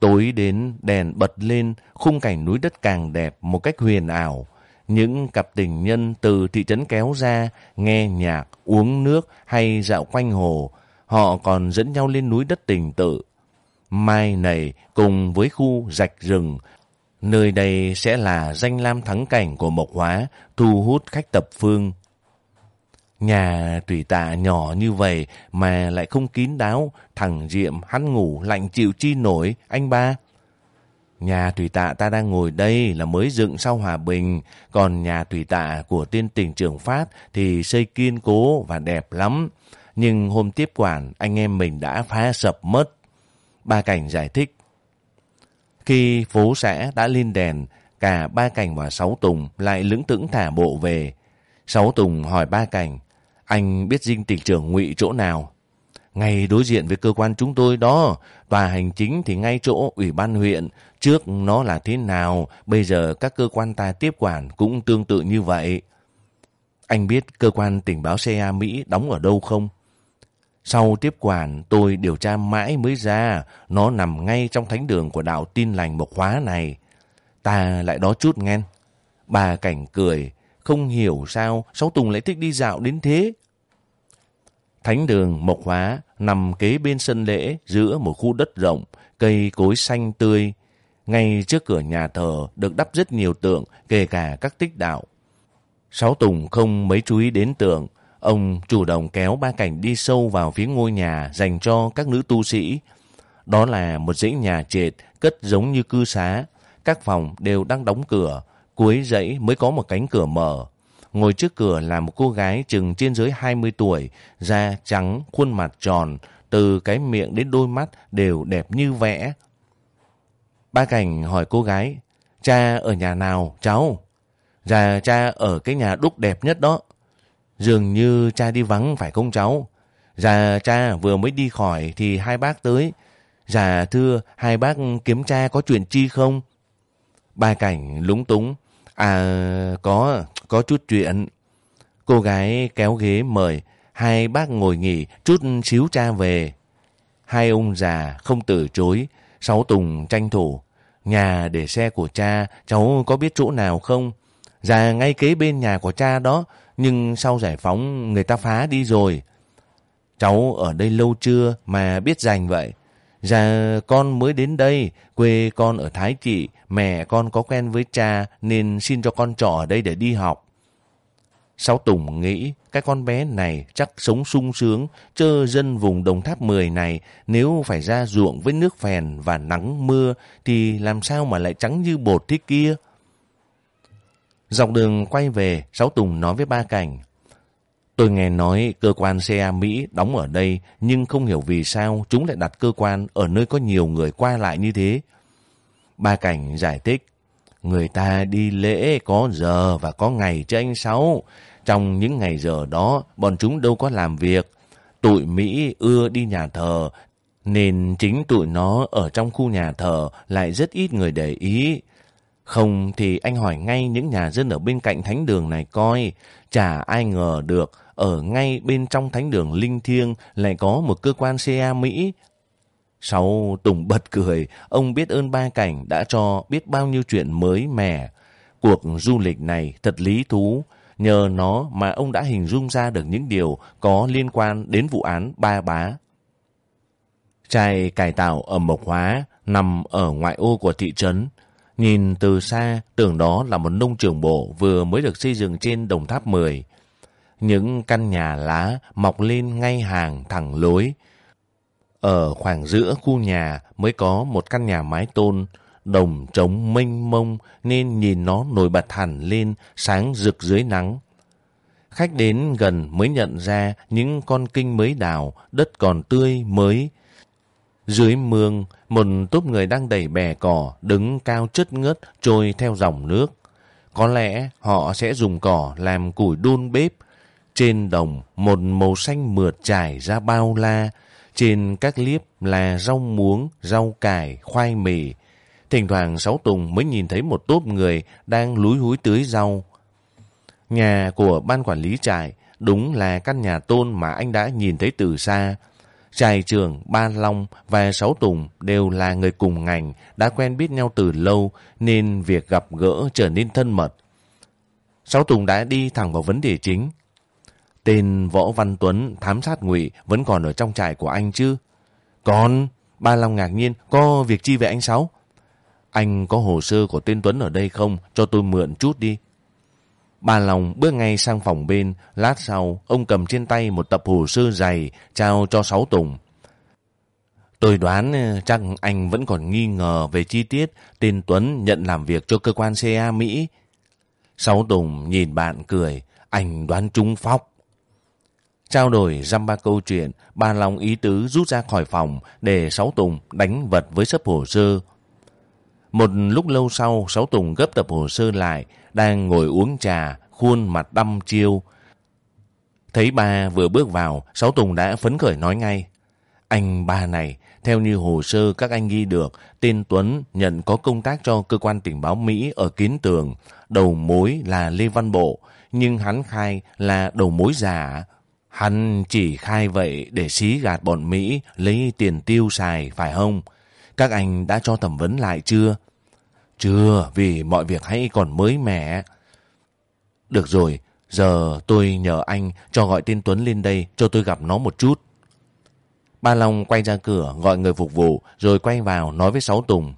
Tối đến đèn bật lên, khung cảnh núi đất càng đẹp một cách huyền ảo. Những cặp tình nhân từ thị trấn kéo ra, nghe nhạc, uống nước hay dạo quanh hồ, họ còn dẫn nhau lên núi đất tình tự. Mai này cùng với khu rạch rừng, nơi đây sẽ là danh lam thắng cảnh của Mộc Hóa, thu hút khách tập phương. Nhà tùy tạ nhỏ như vậy mà lại không kín đáo, thằng Diệm hắn ngủ lạnh chịu chi nổi, anh ba. Nhà thủy tạ ta đang ngồi đây là mới dựng sau hòa bình, còn nhà thủy tạ của tiên tỉnh trưởng Phát thì xây kiên cố và đẹp lắm. Nhưng hôm tiếp quản, anh em mình đã phá sập mất. Ba Cảnh giải thích. Khi phố xã đã lên đèn, cả ba cảnh và sáu tùng lại lững tững thả bộ về. Sáu tùng hỏi ba cảnh, anh biết dinh tỉnh trưởng ngụy chỗ nào? Ngay đối diện với cơ quan chúng tôi đó, tòa hành chính thì ngay chỗ ủy ban huyện, trước nó là thế nào, bây giờ các cơ quan ta tiếp quản cũng tương tự như vậy. Anh biết cơ quan tình báo CIA Mỹ đóng ở đâu không? Sau tiếp quản, tôi điều tra mãi mới ra, nó nằm ngay trong thánh đường của đạo tin lành một khóa này. Ta lại đó chút nghe. Bà Cảnh cười, không hiểu sao Sáu Tùng lại thích đi dạo đến thế. Thánh đường Mộc Hóa nằm kế bên sân lễ giữa một khu đất rộng, cây cối xanh tươi. Ngay trước cửa nhà thờ được đắp rất nhiều tượng, kể cả các tích đạo. Sáu Tùng không mấy chú ý đến tượng. Ông chủ động kéo ba cảnh đi sâu vào phía ngôi nhà dành cho các nữ tu sĩ. Đó là một dãy nhà trệt cất giống như cư xá. Các phòng đều đang đóng cửa. Cuối dãy mới có một cánh cửa mở. Ngồi trước cửa là một cô gái chừng trên dưới 20 tuổi, da trắng, khuôn mặt tròn, từ cái miệng đến đôi mắt đều đẹp như vẽ. Ba Cảnh hỏi cô gái, cha ở nhà nào cháu? Dạ cha ở cái nhà đúc đẹp nhất đó. Dường như cha đi vắng phải không cháu? Dạ cha vừa mới đi khỏi thì hai bác tới. Dạ thưa hai bác kiếm cha có chuyện chi không? Ba Cảnh lúng túng. À có, có chút chuyện. Cô gái kéo ghế mời, hai bác ngồi nghỉ, chút xíu cha về. Hai ông già không từ chối, Sáu Tùng tranh thủ. Nhà để xe của cha, cháu có biết chỗ nào không? Già ngay kế bên nhà của cha đó, nhưng sau giải phóng người ta phá đi rồi. Cháu ở đây lâu chưa mà biết dành vậy? Già con mới đến đây, quê con ở Thái Trị, mẹ con có quen với cha nên xin cho con trọ ở đây để đi học. Sáu Tùng nghĩ cái con bé này chắc sống sung sướng, chơ dân vùng Đồng Tháp 10 này nếu phải ra ruộng với nước phèn và nắng mưa thì làm sao mà lại trắng như bột thế kia. Dọc đường quay về, Sáu Tùng nói với ba cảnh. Tôi nghe nói cơ quan CA Mỹ đóng ở đây nhưng không hiểu vì sao chúng lại đặt cơ quan ở nơi có nhiều người qua lại như thế. Ba Cảnh giải thích, người ta đi lễ có giờ và có ngày cho anh Sáu. Trong những ngày giờ đó, bọn chúng đâu có làm việc. Tụi Mỹ ưa đi nhà thờ, nên chính tụi nó ở trong khu nhà thờ lại rất ít người để ý. Không thì anh hỏi ngay những nhà dân ở bên cạnh thánh đường này coi. Chả ai ngờ được, ở ngay bên trong thánh đường linh thiêng lại có một cơ quan CA Mỹ sau Tùng bật cười, ông biết ơn ba cảnh đã cho biết bao nhiêu chuyện mới mẻ. Cuộc du lịch này thật lý thú. Nhờ nó mà ông đã hình dung ra được những điều có liên quan đến vụ án ba bá. Trại cải tạo ở Mộc Hóa nằm ở ngoại ô của thị trấn. Nhìn từ xa, tưởng đó là một nông trường bộ vừa mới được xây dựng trên đồng tháp 10. Những căn nhà lá mọc lên ngay hàng thẳng lối, ở khoảng giữa khu nhà mới có một căn nhà mái tôn, đồng trống mênh mông nên nhìn nó nổi bật hẳn lên sáng rực dưới nắng. Khách đến gần mới nhận ra những con kinh mới đào, đất còn tươi, mới. Dưới mương, một tốp người đang đẩy bè cỏ, đứng cao chất ngất trôi theo dòng nước. Có lẽ họ sẽ dùng cỏ làm củi đun bếp. Trên đồng, một màu xanh mượt trải ra bao la, trên các liếp là rau muống, rau cải, khoai mì. Thỉnh thoảng Sáu Tùng mới nhìn thấy một tốp người đang lúi húi tưới rau. Nhà của ban quản lý trại đúng là căn nhà tôn mà anh đã nhìn thấy từ xa. Trại trưởng, Ba Long và Sáu Tùng đều là người cùng ngành, đã quen biết nhau từ lâu nên việc gặp gỡ trở nên thân mật. Sáu Tùng đã đi thẳng vào vấn đề chính. Tên Võ Văn Tuấn thám sát ngụy vẫn còn ở trong trại của anh chứ? Còn, ba Long ngạc nhiên, có việc chi về anh Sáu? Anh có hồ sơ của tên Tuấn ở đây không? Cho tôi mượn chút đi. Ba Long bước ngay sang phòng bên, lát sau, ông cầm trên tay một tập hồ sơ dày, trao cho Sáu Tùng. Tôi đoán ờ, chắc anh vẫn còn nghi ngờ về chi tiết tên Tuấn nhận làm việc cho cơ quan CA Mỹ. Sáu Tùng nhìn bạn cười, anh đoán trúng phóc. Trao đổi răm ba câu chuyện, ba lòng ý tứ rút ra khỏi phòng để Sáu Tùng đánh vật với sấp hồ sơ. Một lúc lâu sau, Sáu Tùng gấp tập hồ sơ lại, đang ngồi uống trà, khuôn mặt đăm chiêu. Thấy ba vừa bước vào, Sáu Tùng đã phấn khởi nói ngay. Anh ba này, theo như hồ sơ các anh ghi được, tên Tuấn nhận có công tác cho cơ quan tình báo Mỹ ở Kiến Tường. Đầu mối là Lê Văn Bộ, nhưng hắn khai là đầu mối giả. Hắn chỉ khai vậy để xí gạt bọn Mỹ lấy tiền tiêu xài, phải không? Các anh đã cho thẩm vấn lại chưa? Chưa, vì mọi việc hãy còn mới mẻ. Được rồi, giờ tôi nhờ anh cho gọi tên Tuấn lên đây cho tôi gặp nó một chút. Ba Long quay ra cửa gọi người phục vụ rồi quay vào nói với Sáu Tùng.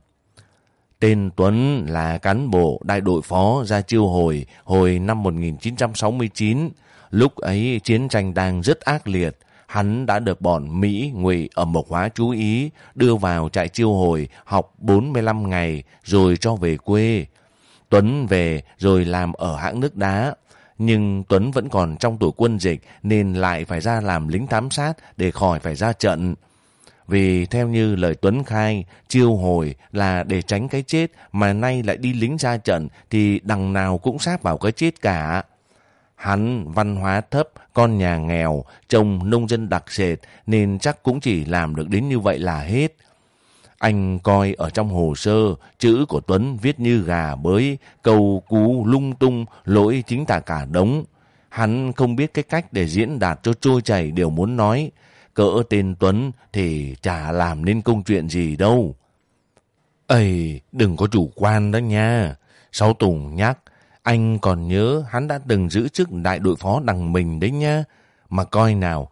Tên Tuấn là cán bộ đại đội phó ra chiêu hồi hồi năm 1969. Lúc ấy chiến tranh đang rất ác liệt. Hắn đã được bọn Mỹ ngụy ở Mộc Hóa chú ý đưa vào trại chiêu hồi học 45 ngày rồi cho về quê. Tuấn về rồi làm ở hãng nước đá nhưng Tuấn vẫn còn trong tuổi quân dịch nên lại phải ra làm lính thám sát để khỏi phải ra trận. Vì theo như lời Tuấn khai, chiêu hồi là để tránh cái chết mà nay lại đi lính ra trận thì đằng nào cũng sát vào cái chết cả. Hắn văn hóa thấp, con nhà nghèo, chồng nông dân đặc sệt nên chắc cũng chỉ làm được đến như vậy là hết. Anh coi ở trong hồ sơ, chữ của Tuấn viết như gà bới, cầu cú lung tung, lỗi chính tả cả đống. Hắn không biết cái cách để diễn đạt cho trôi chảy điều muốn nói. Cỡ tên Tuấn thì chả làm nên công chuyện gì đâu. Ây, đừng có chủ quan đó nha. Sáu Tùng nhắc, anh còn nhớ hắn đã từng giữ chức đại đội phó đằng mình đấy nha. Mà coi nào,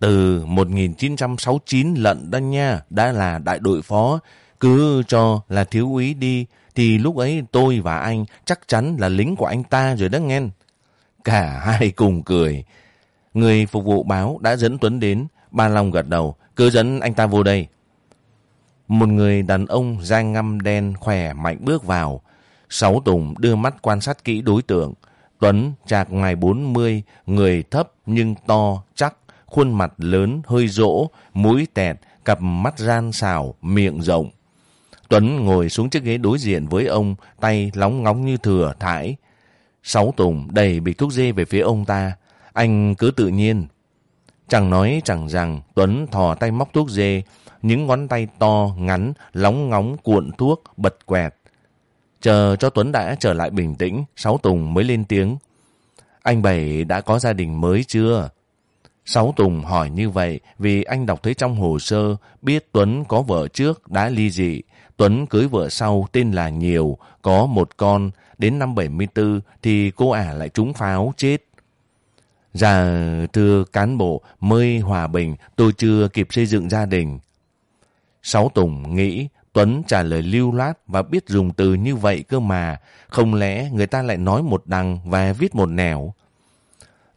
từ 1969 lận đó nha, đã là đại đội phó, cứ cho là thiếu úy đi, thì lúc ấy tôi và anh chắc chắn là lính của anh ta rồi đó nghe. Cả hai cùng cười. Người phục vụ báo đã dẫn Tuấn đến, ba Long gật đầu, cứ dẫn anh ta vô đây. Một người đàn ông da ngăm đen khỏe mạnh bước vào. Sáu Tùng đưa mắt quan sát kỹ đối tượng. Tuấn chạc ngoài 40, người thấp nhưng to, chắc, khuôn mặt lớn hơi rỗ, mũi tẹt, cặp mắt gian xảo, miệng rộng. Tuấn ngồi xuống chiếc ghế đối diện với ông, tay lóng ngóng như thừa thải. Sáu Tùng đầy bịch thuốc dê về phía ông ta. Anh cứ tự nhiên. Chẳng nói chẳng rằng Tuấn thò tay móc thuốc dê, những ngón tay to, ngắn, lóng ngóng cuộn thuốc, bật quẹt. Chờ cho Tuấn đã trở lại bình tĩnh, Sáu Tùng mới lên tiếng. Anh Bảy đã có gia đình mới chưa? Sáu Tùng hỏi như vậy vì anh đọc thấy trong hồ sơ biết Tuấn có vợ trước đã ly dị. Tuấn cưới vợ sau tên là Nhiều, có một con. Đến năm 74 thì cô ả lại trúng pháo chết. Dạ thưa cán bộ, mới hòa bình, tôi chưa kịp xây dựng gia đình. Sáu Tùng nghĩ Tuấn trả lời lưu loát và biết dùng từ như vậy cơ mà. Không lẽ người ta lại nói một đằng và viết một nẻo?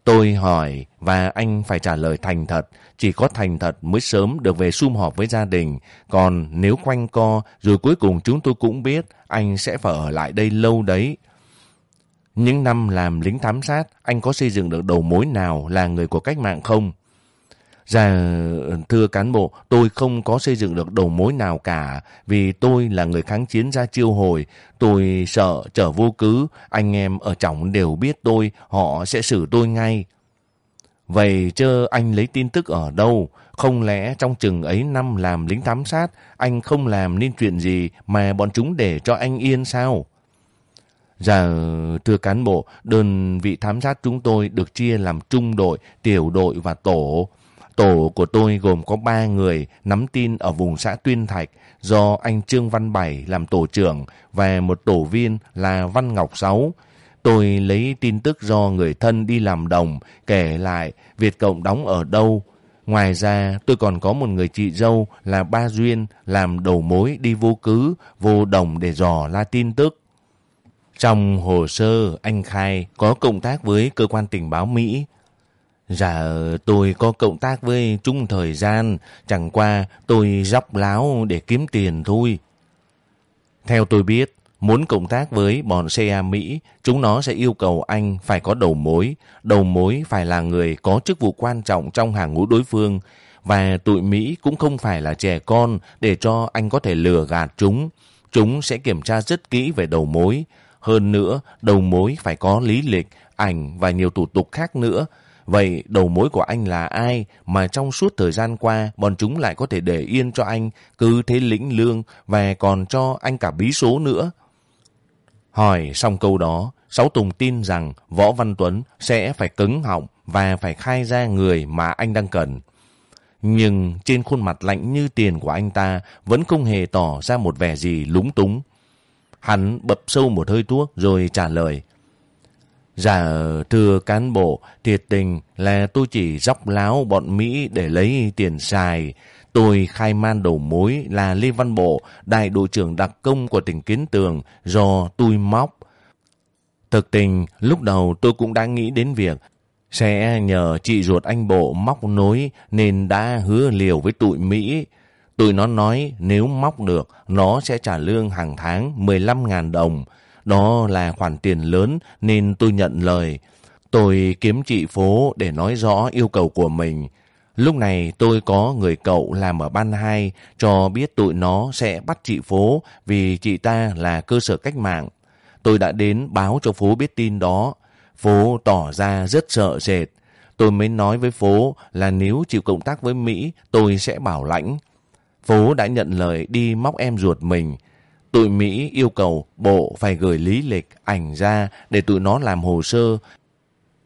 Tôi hỏi và anh phải trả lời thành thật. Chỉ có thành thật mới sớm được về sum họp với gia đình. Còn nếu quanh co rồi cuối cùng chúng tôi cũng biết anh sẽ phải ở lại đây lâu đấy. Những năm làm lính thám sát, anh có xây dựng được đầu mối nào là người của cách mạng không? Dạ, thưa cán bộ, tôi không có xây dựng được đầu mối nào cả, vì tôi là người kháng chiến ra chiêu hồi. Tôi sợ trở vô cứ, anh em ở trọng đều biết tôi, họ sẽ xử tôi ngay. Vậy chứ anh lấy tin tức ở đâu? Không lẽ trong chừng ấy năm làm lính thám sát, anh không làm nên chuyện gì mà bọn chúng để cho anh yên sao? Dạ, thưa cán bộ, đơn vị thám sát chúng tôi được chia làm trung đội, tiểu đội và tổ. Tổ của tôi gồm có ba người nắm tin ở vùng xã Tuyên Thạch do anh Trương Văn Bảy làm tổ trưởng và một tổ viên là Văn Ngọc Sáu. Tôi lấy tin tức do người thân đi làm đồng kể lại Việt Cộng đóng ở đâu. Ngoài ra tôi còn có một người chị dâu là Ba Duyên làm đầu mối đi vô cứ, vô đồng để dò la tin tức. Trong hồ sơ, anh khai có cộng tác với cơ quan tình báo Mỹ Dạ, tôi có cộng tác với chung thời gian, chẳng qua tôi dốc láo để kiếm tiền thôi. Theo tôi biết, muốn cộng tác với bọn CA Mỹ, chúng nó sẽ yêu cầu anh phải có đầu mối. Đầu mối phải là người có chức vụ quan trọng trong hàng ngũ đối phương. Và tụi Mỹ cũng không phải là trẻ con để cho anh có thể lừa gạt chúng. chúng sẽ kiểm tra rất kỹ về đầu mối. Hơn nữa, đầu mối phải có lý lịch, ảnh và nhiều thủ tục khác nữa. Vậy đầu mối của anh là ai mà trong suốt thời gian qua bọn chúng lại có thể để yên cho anh cứ thế lĩnh lương và còn cho anh cả bí số nữa? Hỏi xong câu đó, Sáu Tùng tin rằng Võ Văn Tuấn sẽ phải cứng họng và phải khai ra người mà anh đang cần. Nhưng trên khuôn mặt lạnh như tiền của anh ta vẫn không hề tỏ ra một vẻ gì lúng túng. Hắn bập sâu một hơi thuốc rồi trả lời. Dạ thưa cán bộ, thiệt tình là tôi chỉ dóc láo bọn Mỹ để lấy tiền xài. Tôi khai man đầu mối là Lê Văn Bộ, đại đội trưởng đặc công của tỉnh Kiến Tường do tôi móc. Thực tình, lúc đầu tôi cũng đã nghĩ đến việc sẽ nhờ chị ruột anh Bộ móc nối nên đã hứa liều với tụi Mỹ. Tụi nó nói nếu móc được, nó sẽ trả lương hàng tháng 15.000 đồng. Đó là khoản tiền lớn nên tôi nhận lời. Tôi kiếm chị phố để nói rõ yêu cầu của mình. Lúc này tôi có người cậu làm ở ban 2 cho biết tụi nó sẽ bắt chị phố vì chị ta là cơ sở cách mạng. Tôi đã đến báo cho phố biết tin đó. Phố tỏ ra rất sợ sệt. Tôi mới nói với Phố là nếu chịu cộng tác với Mỹ, tôi sẽ bảo lãnh. Phố đã nhận lời đi móc em ruột mình. Tụi Mỹ yêu cầu bộ phải gửi lý lịch, ảnh ra để tụi nó làm hồ sơ.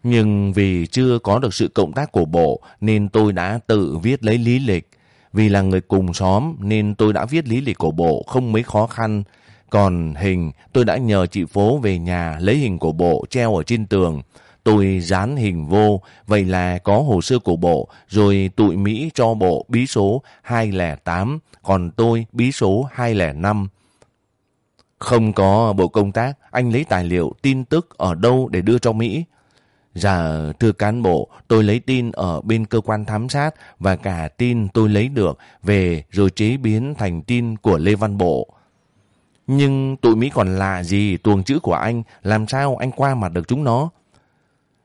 Nhưng vì chưa có được sự cộng tác của bộ nên tôi đã tự viết lấy lý lịch. Vì là người cùng xóm nên tôi đã viết lý lịch của bộ không mấy khó khăn. Còn hình tôi đã nhờ chị Phố về nhà lấy hình của bộ treo ở trên tường. Tôi dán hình vô, vậy là có hồ sơ của bộ, rồi tụi Mỹ cho bộ bí số 208, còn tôi bí số 205. Không có bộ công tác, anh lấy tài liệu, tin tức ở đâu để đưa cho Mỹ? Dạ, thưa cán bộ, tôi lấy tin ở bên cơ quan thám sát và cả tin tôi lấy được về rồi chế biến thành tin của Lê Văn Bộ. Nhưng tụi Mỹ còn lạ gì tuồng chữ của anh, làm sao anh qua mặt được chúng nó?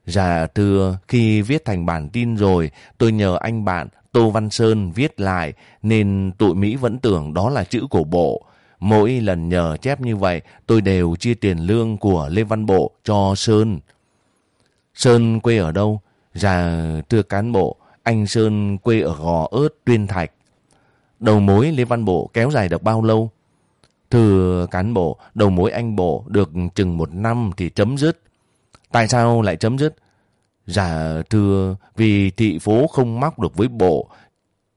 Dạ thưa, khi viết thành bản tin rồi, tôi nhờ anh bạn Tô Văn Sơn viết lại, nên tụi Mỹ vẫn tưởng đó là chữ của bộ. Mỗi lần nhờ chép như vậy, tôi đều chia tiền lương của Lê Văn Bộ cho Sơn. Sơn quê ở đâu? Dạ thưa cán bộ, anh Sơn quê ở Gò Ớt, Tuyên Thạch. Đầu mối Lê Văn Bộ kéo dài được bao lâu? Thưa cán bộ, đầu mối anh bộ được chừng một năm thì chấm dứt. Tại sao lại chấm dứt? Dạ thưa, vì thị phố không móc được với bộ.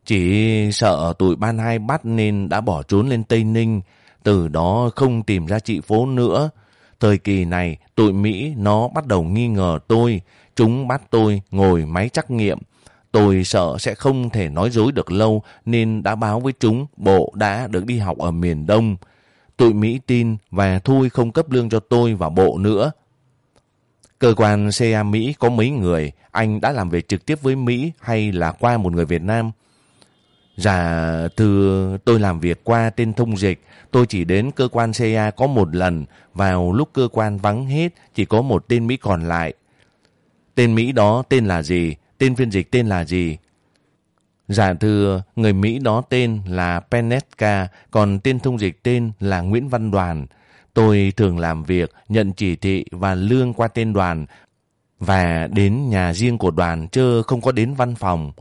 Chỉ sợ tụi ban hai bắt nên đã bỏ trốn lên Tây Ninh. Từ đó không tìm ra chị phố nữa. Thời kỳ này, tụi Mỹ nó bắt đầu nghi ngờ tôi. Chúng bắt tôi ngồi máy trắc nghiệm. Tôi sợ sẽ không thể nói dối được lâu nên đã báo với chúng bộ đã được đi học ở miền Đông. Tụi Mỹ tin và thui không cấp lương cho tôi và bộ nữa. Cơ quan CA Mỹ có mấy người, anh đã làm việc trực tiếp với Mỹ hay là qua một người Việt Nam? Dạ, thưa, tôi làm việc qua tên thông dịch. Tôi chỉ đến cơ quan CIA có một lần, vào lúc cơ quan vắng hết, chỉ có một tên Mỹ còn lại. Tên Mỹ đó tên là gì? Tên phiên dịch tên là gì? Dạ thưa, người Mỹ đó tên là Penetka, còn tên thông dịch tên là Nguyễn Văn Đoàn. Tôi thường làm việc, nhận chỉ thị và lương qua tên đoàn và đến nhà riêng của đoàn chứ không có đến văn phòng.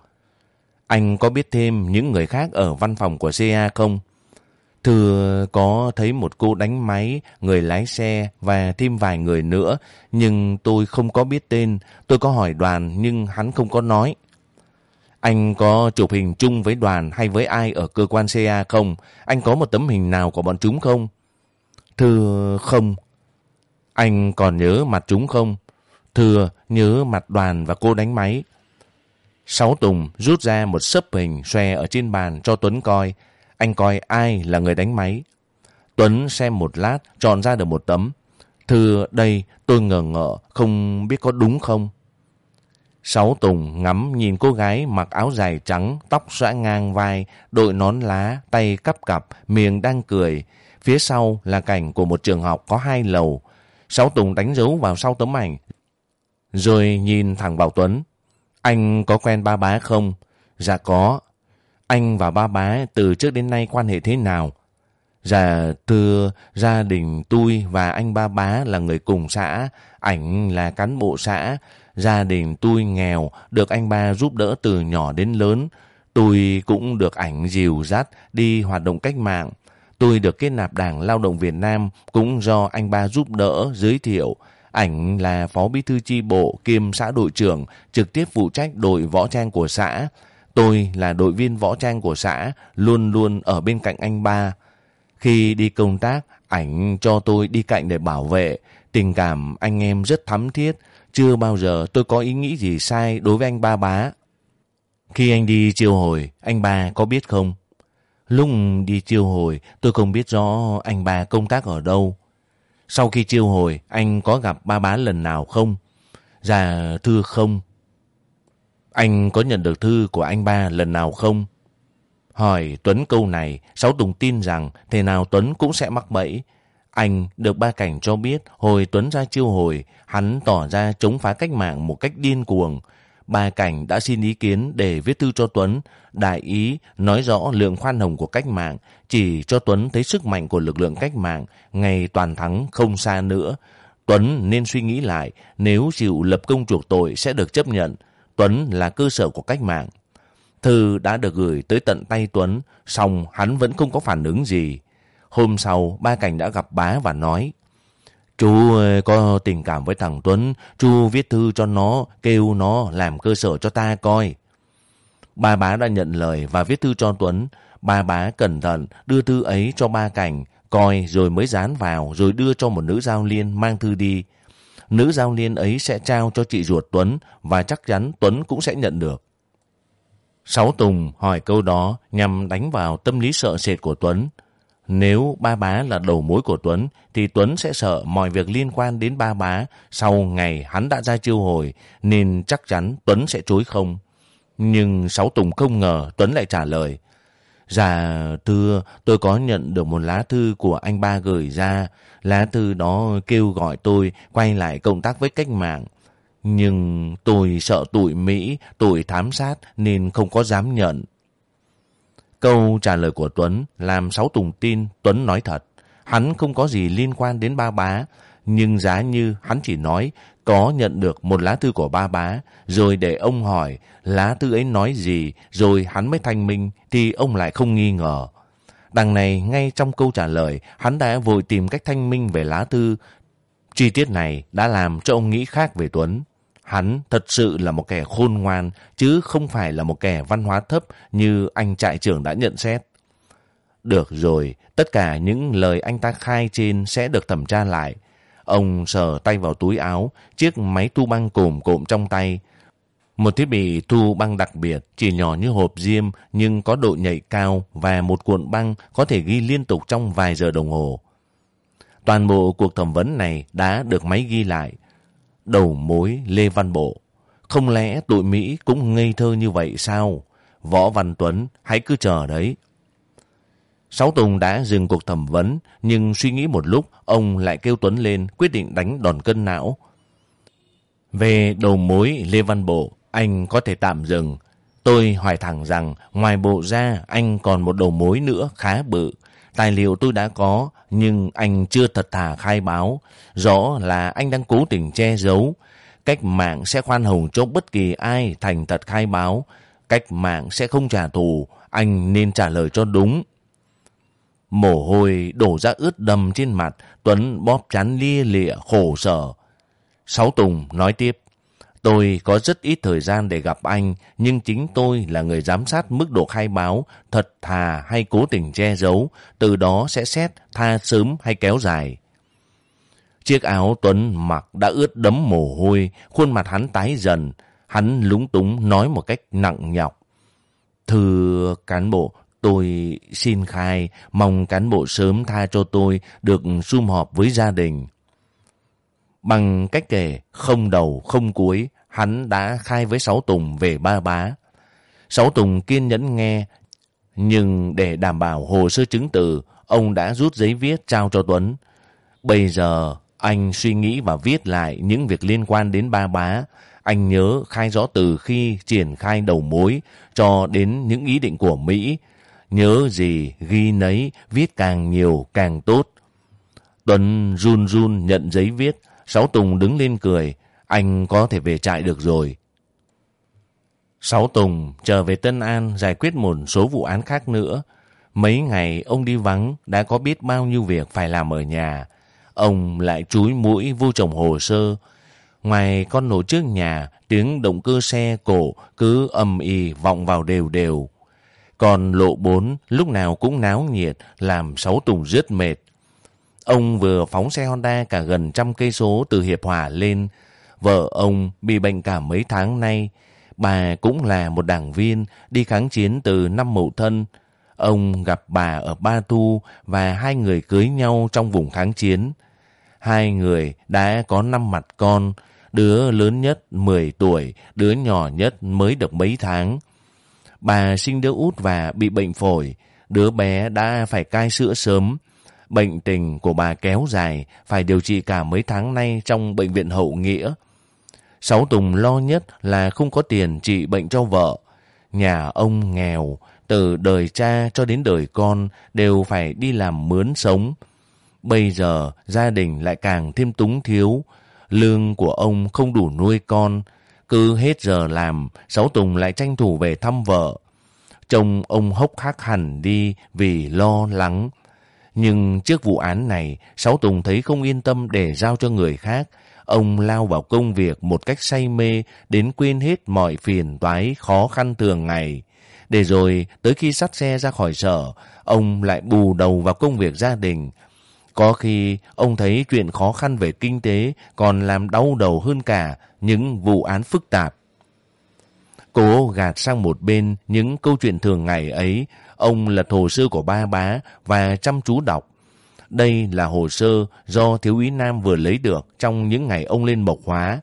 Anh có biết thêm những người khác ở văn phòng của CA không? Thưa có thấy một cô đánh máy, người lái xe và thêm vài người nữa, nhưng tôi không có biết tên. Tôi có hỏi đoàn nhưng hắn không có nói. Anh có chụp hình chung với đoàn hay với ai ở cơ quan CA không? Anh có một tấm hình nào của bọn chúng không? Thưa không. Anh còn nhớ mặt chúng không? Thưa nhớ mặt đoàn và cô đánh máy. Sáu Tùng rút ra một sấp hình xòe ở trên bàn cho Tuấn coi. Anh coi ai là người đánh máy. Tuấn xem một lát, chọn ra được một tấm. Thưa đây, tôi ngờ ngợ, không biết có đúng không? Sáu Tùng ngắm nhìn cô gái mặc áo dài trắng, tóc xõa ngang vai, đội nón lá, tay cắp cặp, miệng đang cười. Phía sau là cảnh của một trường học có hai lầu. Sáu Tùng đánh dấu vào sau tấm ảnh. Rồi nhìn thẳng vào Tuấn. Anh có quen ba bá không? Dạ có. Anh và ba bá từ trước đến nay quan hệ thế nào? Dạ từ gia đình tôi và anh ba bá là người cùng xã, ảnh là cán bộ xã. Gia đình tôi nghèo, được anh ba giúp đỡ từ nhỏ đến lớn. Tôi cũng được ảnh dìu dắt đi hoạt động cách mạng. Tôi được kết nạp Đảng Lao động Việt Nam cũng do anh ba giúp đỡ, giới thiệu. Ảnh là phó bí thư chi bộ kiêm xã đội trưởng, trực tiếp phụ trách đội võ trang của xã. Tôi là đội viên võ trang của xã, luôn luôn ở bên cạnh anh ba. Khi đi công tác, ảnh cho tôi đi cạnh để bảo vệ. Tình cảm anh em rất thắm thiết. Chưa bao giờ tôi có ý nghĩ gì sai đối với anh ba bá. Khi anh đi chiêu hồi, anh ba có biết không? Lúc đi chiêu hồi, tôi không biết rõ anh ba công tác ở đâu. Sau khi chiêu hồi, anh có gặp ba bá lần nào không? Dạ, thưa không. Anh có nhận được thư của anh ba lần nào không? Hỏi Tuấn câu này, Sáu Tùng tin rằng thế nào Tuấn cũng sẽ mắc bẫy. Anh được ba cảnh cho biết hồi Tuấn ra chiêu hồi, hắn tỏ ra chống phá cách mạng một cách điên cuồng. Ba cảnh đã xin ý kiến để viết thư cho Tuấn, đại ý nói rõ lượng khoan hồng của cách mạng, chỉ cho Tuấn thấy sức mạnh của lực lượng cách mạng, ngày toàn thắng không xa nữa. Tuấn nên suy nghĩ lại, nếu chịu lập công chuộc tội sẽ được chấp nhận. Tuấn là cơ sở của cách mạng. Thư đã được gửi tới tận tay Tuấn, song hắn vẫn không có phản ứng gì. Hôm sau, ba cảnh đã gặp bá và nói, Chú ờ, có tình cảm với thằng Tuấn, chú viết thư cho nó, kêu nó làm cơ sở cho ta coi. Ba bá đã nhận lời và viết thư cho Tuấn. Ba bá cẩn thận đưa thư ấy cho ba cảnh, coi rồi mới dán vào, rồi đưa cho một nữ giao liên mang thư đi. Nữ giao liên ấy sẽ trao cho chị ruột Tuấn và chắc chắn Tuấn cũng sẽ nhận được. Sáu Tùng hỏi câu đó nhằm đánh vào tâm lý sợ sệt của Tuấn. Nếu ba bá là đầu mối của Tuấn, thì Tuấn sẽ sợ mọi việc liên quan đến ba bá sau ngày hắn đã ra chiêu hồi, nên chắc chắn Tuấn sẽ chối không. Nhưng Sáu Tùng không ngờ Tuấn lại trả lời. Dạ, thưa, tôi có nhận được một lá thư của anh ba gửi ra. Lá thư đó kêu gọi tôi quay lại công tác với cách mạng. Nhưng tôi sợ tụi Mỹ, tụi thám sát nên không có dám nhận. Câu trả lời của Tuấn làm Sáu Tùng tin Tuấn nói thật. Hắn không có gì liên quan đến ba bá, nhưng giá như hắn chỉ nói có nhận được một lá thư của ba bá, rồi để ông hỏi lá thư ấy nói gì, rồi hắn mới thanh minh, thì ông lại không nghi ngờ. Đằng này, ngay trong câu trả lời, hắn đã vội tìm cách thanh minh về lá thư. Chi tiết này đã làm cho ông nghĩ khác về Tuấn. Hắn thật sự là một kẻ khôn ngoan, chứ không phải là một kẻ văn hóa thấp như anh trại trưởng đã nhận xét. Được rồi, tất cả những lời anh ta khai trên sẽ được thẩm tra lại. Ông sờ tay vào túi áo, chiếc máy thu băng cồm cộm trong tay. Một thiết bị thu băng đặc biệt, chỉ nhỏ như hộp diêm nhưng có độ nhạy cao và một cuộn băng có thể ghi liên tục trong vài giờ đồng hồ. Toàn bộ cuộc thẩm vấn này đã được máy ghi lại đầu mối Lê Văn Bộ. Không lẽ tụi Mỹ cũng ngây thơ như vậy sao? Võ Văn Tuấn, hãy cứ chờ đấy. Sáu Tùng đã dừng cuộc thẩm vấn, nhưng suy nghĩ một lúc, ông lại kêu Tuấn lên, quyết định đánh đòn cân não. Về đầu mối Lê Văn Bộ, anh có thể tạm dừng. Tôi hỏi thẳng rằng, ngoài bộ ra, anh còn một đầu mối nữa khá bự. Tài liệu tôi đã có, nhưng anh chưa thật thà khai báo. Rõ là anh đang cố tình che giấu. Cách mạng sẽ khoan hồng cho bất kỳ ai thành thật khai báo. Cách mạng sẽ không trả thù. Anh nên trả lời cho đúng. Mồ hôi đổ ra ướt đầm trên mặt. Tuấn bóp chán lia lịa khổ sở. Sáu Tùng nói tiếp. Tôi có rất ít thời gian để gặp anh, nhưng chính tôi là người giám sát mức độ khai báo, thật thà hay cố tình che giấu, từ đó sẽ xét tha sớm hay kéo dài. Chiếc áo Tuấn mặc đã ướt đấm mồ hôi, khuôn mặt hắn tái dần. Hắn lúng túng nói một cách nặng nhọc. Thưa cán bộ, tôi xin khai, mong cán bộ sớm tha cho tôi được sum họp với gia đình. Bằng cách kể không đầu không cuối, hắn đã khai với Sáu Tùng về ba bá. Sáu Tùng kiên nhẫn nghe, nhưng để đảm bảo hồ sơ chứng từ, ông đã rút giấy viết trao cho Tuấn. Bây giờ, anh suy nghĩ và viết lại những việc liên quan đến ba bá. Anh nhớ khai rõ từ khi triển khai đầu mối cho đến những ý định của Mỹ. nhớ gì ghi nấy, viết càng nhiều càng tốt. Tuấn run run nhận giấy viết, Sáu Tùng đứng lên cười, anh có thể về trại được rồi. Sáu Tùng trở về Tân An giải quyết một số vụ án khác nữa. Mấy ngày ông đi vắng đã có biết bao nhiêu việc phải làm ở nhà. Ông lại chúi mũi vô trồng hồ sơ. Ngoài con nổ trước nhà, tiếng động cơ xe cổ cứ âm y vọng vào đều đều. Còn lộ bốn lúc nào cũng náo nhiệt, làm Sáu Tùng rất mệt. Ông vừa phóng xe Honda cả gần trăm cây số từ Hiệp Hòa lên. Vợ ông bị bệnh cả mấy tháng nay. Bà cũng là một đảng viên đi kháng chiến từ năm Mậu Thân. Ông gặp bà ở Ba Tu và hai người cưới nhau trong vùng kháng chiến. Hai người đã có năm mặt con, đứa lớn nhất 10 tuổi, đứa nhỏ nhất mới được mấy tháng. Bà sinh đứa út và bị bệnh phổi, đứa bé đã phải cai sữa sớm. Bệnh tình của bà kéo dài, phải điều trị cả mấy tháng nay trong bệnh viện hậu nghĩa. Sáu Tùng lo nhất là không có tiền trị bệnh cho vợ. Nhà ông nghèo, từ đời cha cho đến đời con đều phải đi làm mướn sống. Bây giờ gia đình lại càng thêm túng thiếu. Lương của ông không đủ nuôi con. Cứ hết giờ làm, Sáu Tùng lại tranh thủ về thăm vợ. Trông ông hốc hác hẳn đi vì lo lắng. Nhưng trước vụ án này, Sáu Tùng thấy không yên tâm để giao cho người khác. Ông lao vào công việc một cách say mê đến quên hết mọi phiền toái khó khăn thường ngày. Để rồi tới khi sắt xe ra khỏi sở, ông lại bù đầu vào công việc gia đình. Có khi ông thấy chuyện khó khăn về kinh tế còn làm đau đầu hơn cả những vụ án phức tạp. Cố gạt sang một bên những câu chuyện thường ngày ấy, ông là hồ sơ của ba bá và chăm chú đọc. Đây là hồ sơ do Thiếu úy Nam vừa lấy được trong những ngày ông lên mộc hóa.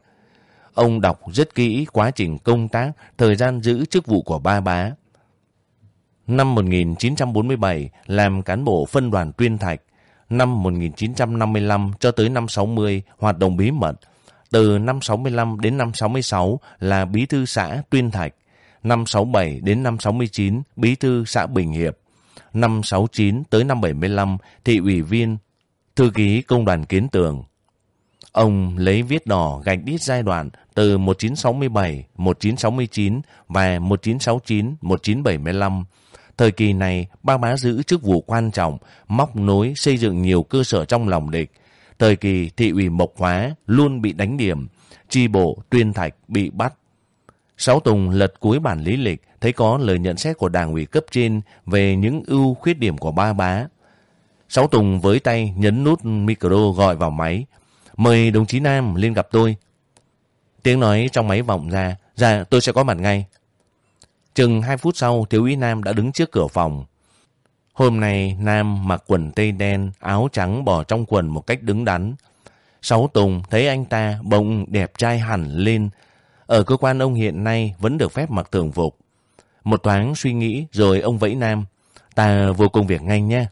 Ông đọc rất kỹ quá trình công tác, thời gian giữ chức vụ của ba bá. Năm 1947 làm cán bộ phân đoàn tuyên thạch. Năm 1955 cho tới năm 60 hoạt động bí mật. Từ năm 65 đến năm 66 là bí thư xã tuyên thạch. Năm 67 đến năm 69 bí thư xã Bình Hiệp. Năm 69 tới năm 75 thị ủy viên thư ký công đoàn kiến tường. Ông lấy viết đỏ gạch đít giai đoạn từ 1967, 1969 và 1969, 1975 Thời kỳ này, ba má giữ chức vụ quan trọng, móc nối xây dựng nhiều cơ sở trong lòng địch. Thời kỳ thị ủy Mộc Hóa luôn bị đánh điểm, chi bộ Tuyên Thạch bị bắt. Sáu Tùng lật cuối bản lý lịch, thấy có lời nhận xét của đảng ủy cấp trên về những ưu khuyết điểm của ba bá. Sáu Tùng với tay nhấn nút micro gọi vào máy. Mời đồng chí Nam lên gặp tôi. Tiếng nói trong máy vọng ra, dạ tôi sẽ có mặt ngay. Chừng hai phút sau, thiếu úy Nam đã đứng trước cửa phòng. Hôm nay, Nam mặc quần tây đen, áo trắng bỏ trong quần một cách đứng đắn. Sáu Tùng thấy anh ta bỗng đẹp trai hẳn lên. Ở cơ quan ông hiện nay vẫn được phép mặc thường phục. Một thoáng suy nghĩ rồi ông vẫy Nam. Ta vô công việc ngay nha.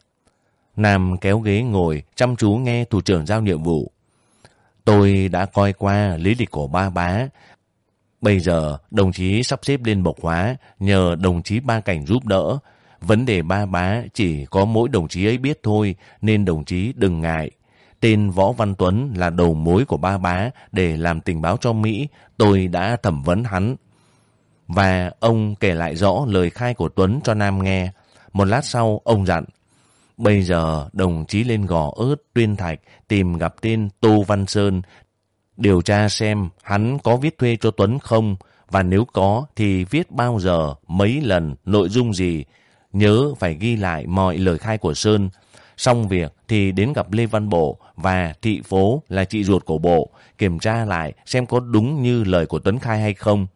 Nam kéo ghế ngồi, chăm chú nghe thủ trưởng giao nhiệm vụ. Tôi đã coi qua lý lịch của ba bá, Bây giờ, đồng chí sắp xếp lên bộc hóa, nhờ đồng chí Ba Cảnh giúp đỡ. Vấn đề ba bá chỉ có mỗi đồng chí ấy biết thôi, nên đồng chí đừng ngại. Tên Võ Văn Tuấn là đầu mối của ba bá để làm tình báo cho Mỹ, tôi đã thẩm vấn hắn. Và ông kể lại rõ lời khai của Tuấn cho Nam nghe. Một lát sau, ông dặn, Bây giờ đồng chí lên gò ớt tuyên thạch tìm gặp tên Tô Văn Sơn Điều tra xem hắn có viết thuê cho Tuấn không và nếu có thì viết bao giờ, mấy lần, nội dung gì. Nhớ phải ghi lại mọi lời khai của Sơn. Xong việc thì đến gặp Lê Văn Bộ và thị phố là chị ruột của Bộ kiểm tra lại xem có đúng như lời của Tuấn khai hay không.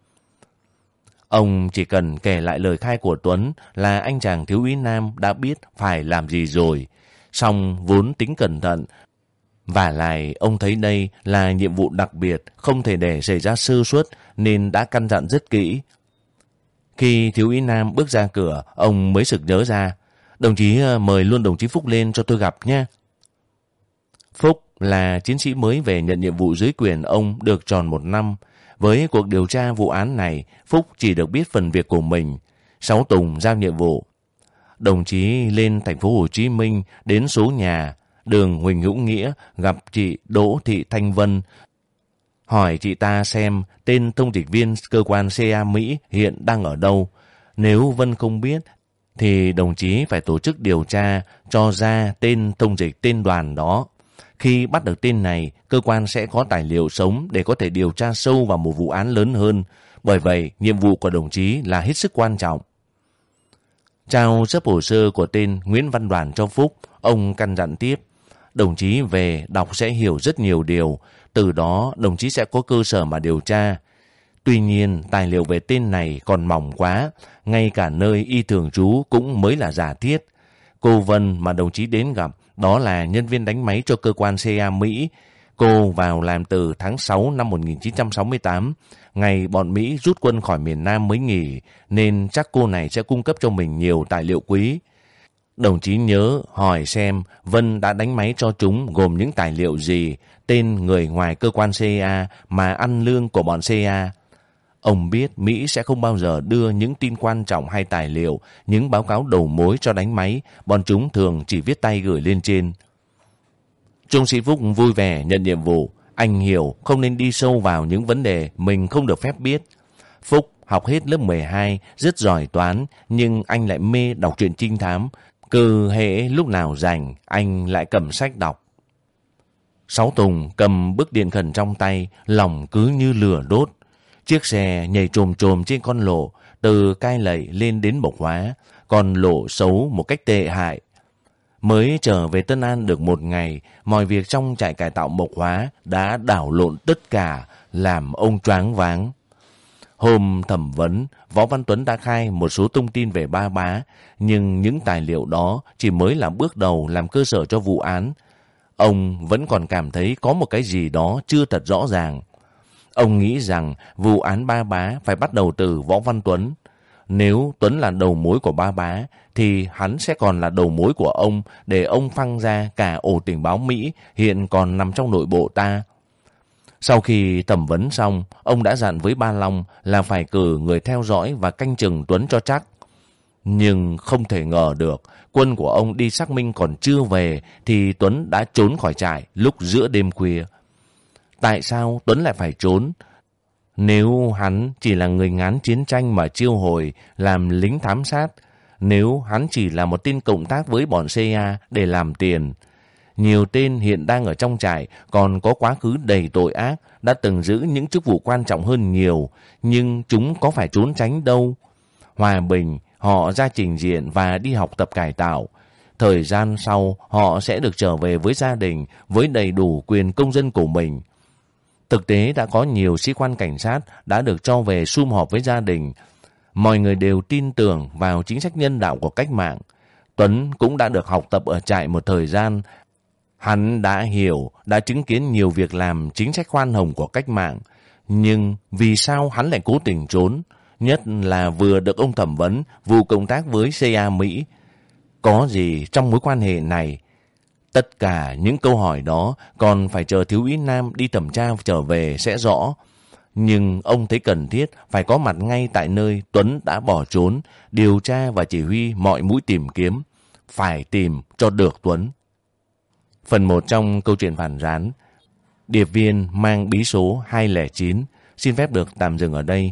Ông chỉ cần kể lại lời khai của Tuấn là anh chàng thiếu úy Nam đã biết phải làm gì rồi. Xong vốn tính cẩn thận và lại ông thấy đây là nhiệm vụ đặc biệt, không thể để xảy ra sơ suất nên đã căn dặn rất kỹ. Khi thiếu úy Nam bước ra cửa, ông mới sực nhớ ra. Đồng chí ờ, mời luôn đồng chí Phúc lên cho tôi gặp nhé. Phúc là chiến sĩ mới về nhận nhiệm vụ dưới quyền ông được tròn một năm. Với cuộc điều tra vụ án này, Phúc chỉ được biết phần việc của mình. Sáu Tùng giao nhiệm vụ. đồng chí lên thành phố Hồ Chí Minh đến số nhà đường Huỳnh Hữu Nghĩa gặp chị Đỗ Thị Thanh Vân. Hỏi chị ta xem tên thông dịch viên cơ quan CA Mỹ hiện đang ở đâu. Nếu Vân không biết thì đồng chí phải tổ chức điều tra cho ra tên thông dịch tên đoàn đó. Khi bắt được tên này, cơ quan sẽ có tài liệu sống để có thể điều tra sâu vào một vụ án lớn hơn. Bởi vậy, nhiệm vụ của đồng chí là hết sức quan trọng. Trao xếp hồ sơ của tên Nguyễn Văn Đoàn cho Phúc, ông căn dặn tiếp. Đồng chí về đọc sẽ hiểu rất nhiều điều, từ đó đồng chí sẽ có cơ sở mà điều tra. Tuy nhiên, tài liệu về tên này còn mỏng quá, ngay cả nơi y thường trú cũng mới là giả thiết. Cô Vân mà đồng chí đến gặp, đó là nhân viên đánh máy cho cơ quan CA Mỹ. Cô vào làm từ tháng 6 năm 1968, ngày bọn Mỹ rút quân khỏi miền Nam mới nghỉ, nên chắc cô này sẽ cung cấp cho mình nhiều tài liệu quý. Đồng chí nhớ hỏi xem Vân đã đánh máy cho chúng gồm những tài liệu gì, tên người ngoài cơ quan CA mà ăn lương của bọn CA. Ông biết Mỹ sẽ không bao giờ đưa những tin quan trọng hay tài liệu, những báo cáo đầu mối cho đánh máy, bọn chúng thường chỉ viết tay gửi lên trên. Trung sĩ Phúc vui vẻ nhận nhiệm vụ, anh hiểu không nên đi sâu vào những vấn đề mình không được phép biết. Phúc học hết lớp 12, rất giỏi toán, nhưng anh lại mê đọc truyện trinh thám. Cứ hệ lúc nào rảnh, anh lại cầm sách đọc. Sáu Tùng cầm bức điện khẩn trong tay, lòng cứ như lửa đốt. Chiếc xe nhảy trồm trồm trên con lộ, từ cai lầy lên đến bộc hóa, còn lộ xấu một cách tệ hại. Mới trở về Tân An được một ngày, mọi việc trong trại cải tạo mộc hóa đã đảo lộn tất cả, làm ông choáng váng. Hôm thẩm vấn, Võ Văn Tuấn đã khai một số thông tin về ba bá, nhưng những tài liệu đó chỉ mới là bước đầu làm cơ sở cho vụ án. Ông vẫn còn cảm thấy có một cái gì đó chưa thật rõ ràng. Ông nghĩ rằng vụ án ba bá phải bắt đầu từ Võ Văn Tuấn. Nếu Tuấn là đầu mối của ba bá, thì hắn sẽ còn là đầu mối của ông để ông phăng ra cả ổ tình báo Mỹ hiện còn nằm trong nội bộ ta. Sau khi thẩm vấn xong, ông đã dặn với Ba Long là phải cử người theo dõi và canh chừng Tuấn cho chắc. Nhưng không thể ngờ được, quân của ông đi xác minh còn chưa về thì Tuấn đã trốn khỏi trại lúc giữa đêm khuya. Tại sao Tuấn lại phải trốn? Nếu hắn chỉ là người ngán chiến tranh mà chiêu hồi, làm lính thám sát, nếu hắn chỉ là một tên cộng tác với bọn CIA để làm tiền, nhiều tên hiện đang ở trong trại còn có quá khứ đầy tội ác, đã từng giữ những chức vụ quan trọng hơn nhiều, nhưng chúng có phải trốn tránh đâu. Hòa bình, họ ra trình diện và đi học tập cải tạo. Thời gian sau, họ sẽ được trở về với gia đình với đầy đủ quyền công dân của mình. Thực tế đã có nhiều sĩ quan cảnh sát đã được cho về sum họp với gia đình. Mọi người đều tin tưởng vào chính sách nhân đạo của cách mạng. Tuấn cũng đã được học tập ở trại một thời gian. Hắn đã hiểu, đã chứng kiến nhiều việc làm chính sách khoan hồng của cách mạng. Nhưng vì sao hắn lại cố tình trốn? Nhất là vừa được ông thẩm vấn vụ công tác với CA Mỹ. Có gì trong mối quan hệ này Tất cả những câu hỏi đó còn phải chờ thiếu úy Nam đi thẩm tra trở về sẽ rõ. Nhưng ông thấy cần thiết phải có mặt ngay tại nơi Tuấn đã bỏ trốn, điều tra và chỉ huy mọi mũi tìm kiếm. Phải tìm cho được Tuấn. Phần 1 trong câu chuyện phản rán. Điệp viên mang bí số 209. Xin phép được tạm dừng ở đây.